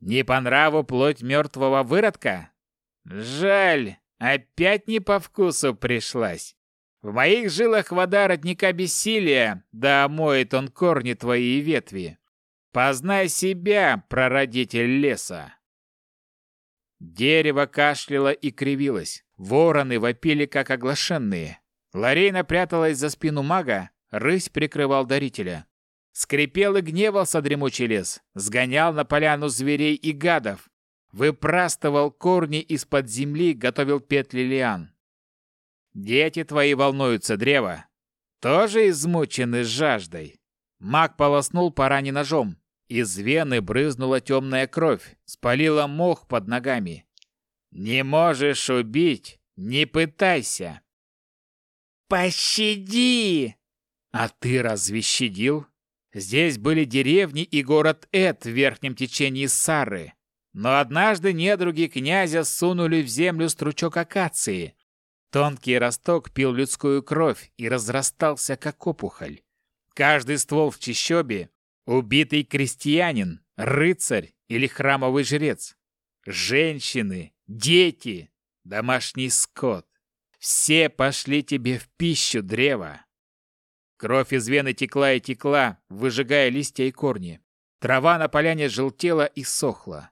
Не по нраву плоть мертвого выродка? Жаль, опять не по вкусу пришлась. В моих жилах вода родника бессилия, да омоет он корни твои и ветви. Познай себя, прародитель леса. Дерево кашляло и кривилось. Вороны вопили, как оглашенные. Ларейна пряталась за спину мага, рысь прикрывал дарителя. Скрипел и гневался дремучий лес, сгонял на поляну зверей и гадов, выпрастывал корни из-под земли, готовил петли лиан. Дети твои волнуются, древо. Тоже измучены жаждой. Маг полоснул по ране ножом. Из вены брызнула темная кровь, спалила мох под ногами. Не можешь убить, не пытайся. Пощади! А ты разве щадил? Здесь были деревни и город Эд в верхнем течении Сары. Но однажды недруги князя сунули в землю стручок акации, Тонкий росток пил людскую кровь и разрастался, как опухоль. Каждый ствол в чащобе — убитый крестьянин, рыцарь или храмовый жрец. Женщины, дети, домашний скот. Все пошли тебе в пищу, древо. Кровь из вены текла и текла, выжигая листья и корни. Трава на поляне желтела и сохла.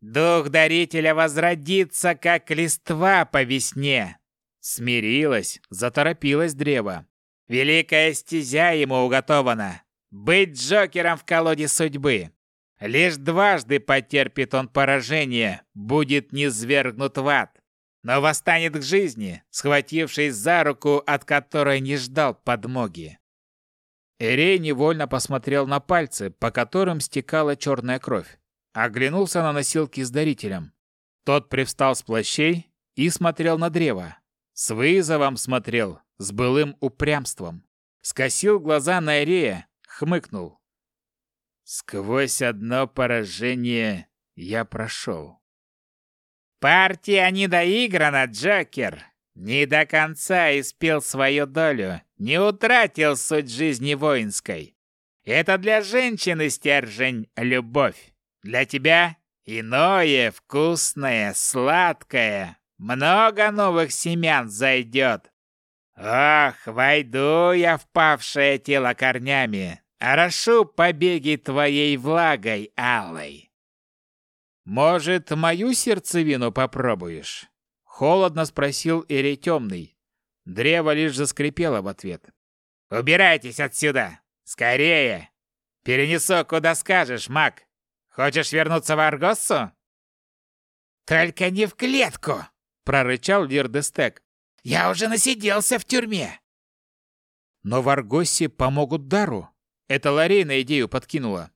Дух дарителя возродится, как листва по весне. Смирилась, заторопилась древо. Великая стезя ему уготована. Быть Джокером в колоде судьбы. Лишь дважды потерпит он поражение, будет низвергнут в ад. Но восстанет к жизни, схватившись за руку, от которой не ждал подмоги. Эрей невольно посмотрел на пальцы, по которым стекала черная кровь. Оглянулся на носилки с дарителем. Тот привстал с плащей и смотрел на древо. С вызовом смотрел, с былым упрямством. Скосил глаза на Эрея, хмыкнул. Сквозь одно поражение я прошел. «Партия не доиграна, Джокер!» Не до конца испил свою долю, не утратил суть жизни воинской. Это для женщины стержень — любовь. Для тебя иное, вкусное, сладкое. Много новых семян зайдет. Ох, войду я в павшее тело корнями, орошу побеги твоей влагой алой. Может, мою сердцевину попробуешь? Холодно спросил Ирей Темный. Древо лишь заскрипело в ответ. «Убирайтесь отсюда! Скорее! Перенесу, куда скажешь, маг!» Хочешь вернуться в Аргоссу?» «Только не в клетку!» — прорычал Лирдестек. «Я уже насиделся в тюрьме!» «Но в Аргоссе помогут Дару!» Это Ларейна идею подкинула.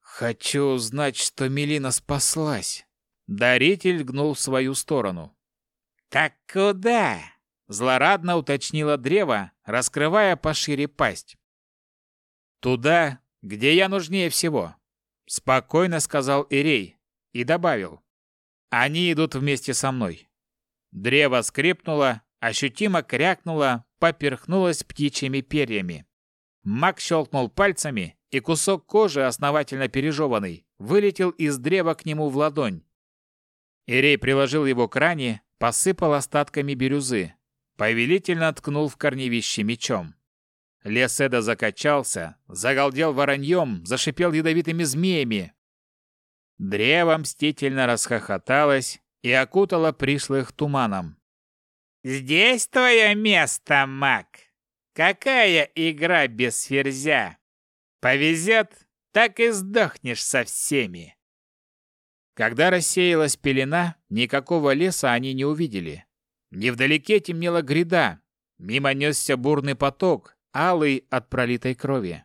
«Хочу узнать, что Мелина спаслась!» Даритель гнул в свою сторону. «Так куда?» — злорадно уточнила древо, раскрывая пошире пасть. «Туда, где я нужнее всего. Спокойно сказал Ирей и добавил. Они идут вместе со мной. Древо скрипнуло, ощутимо крякнуло, поперхнулось птичьими перьями. Мак щелкнул пальцами, и кусок кожи, основательно пережеванный, вылетел из древа к нему в ладонь. Ирей приложил его к ране, посыпал остатками бирюзы, повелительно ткнул в корневище мечом. Леседа закачался, загалдел вороньем, зашипел ядовитыми змеями. Древо мстительно расхохоталось и окутало пришлых туманом. «Здесь твое место, маг! Какая игра без ферзя! Повезет, так и сдохнешь со всеми!» Когда рассеялась пелена, никакого леса они не увидели. Невдалеке темнела гряда, мимо несся бурный поток, алый от пролитой крови.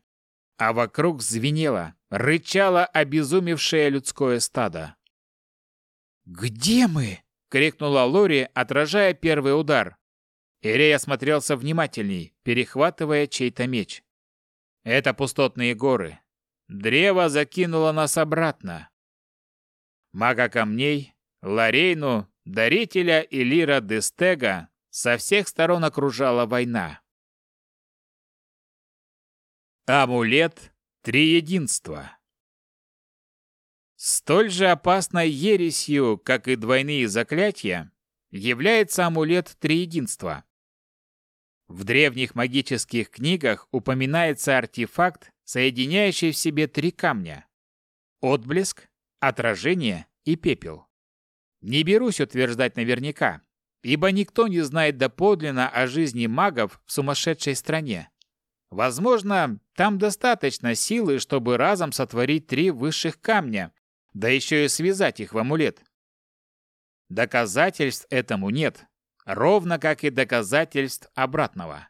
А вокруг звенело, рычало обезумевшее людское стадо. «Где мы?» — крикнула Лори, отражая первый удар. Ирей осмотрелся внимательней, перехватывая чей-то меч. «Это пустотные горы. Древо закинуло нас обратно». Мага камней, Ларейну, дарителя Илира Дестега со всех сторон окружала война. Амулет Триединства Столь же опасной ересью, как и двойные заклятия, является амулет Триединства. В древних магических книгах упоминается артефакт, соединяющий в себе три камня – отблеск, отражение и пепел. Не берусь утверждать наверняка, ибо никто не знает доподлинно о жизни магов в сумасшедшей стране. Возможно, там достаточно силы, чтобы разом сотворить три высших камня, да еще и связать их в амулет. Доказательств этому нет, ровно как и доказательств обратного.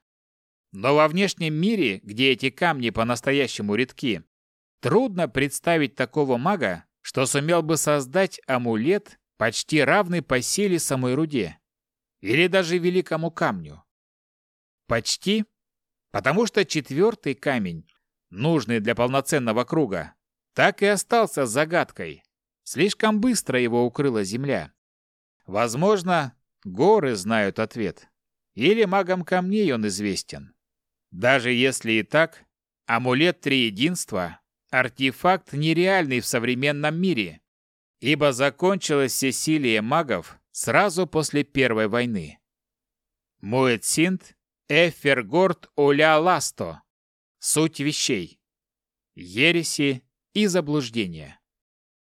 Но во внешнем мире, где эти камни по-настоящему редки, трудно представить такого мага, что сумел бы создать амулет, почти равный по силе самой руде, или даже великому камню. Почти, потому что четвертый камень, нужный для полноценного круга, так и остался загадкой. Слишком быстро его укрыла земля. Возможно, горы знают ответ. Или магам камней он известен. Даже если и так, амулет Триединства – артефакт нереальный в современном мире, ибо закончилось всесилие магов сразу после Первой войны. Муэцинт Эфергорд Оля Ласто. Суть вещей. Ереси и заблуждения.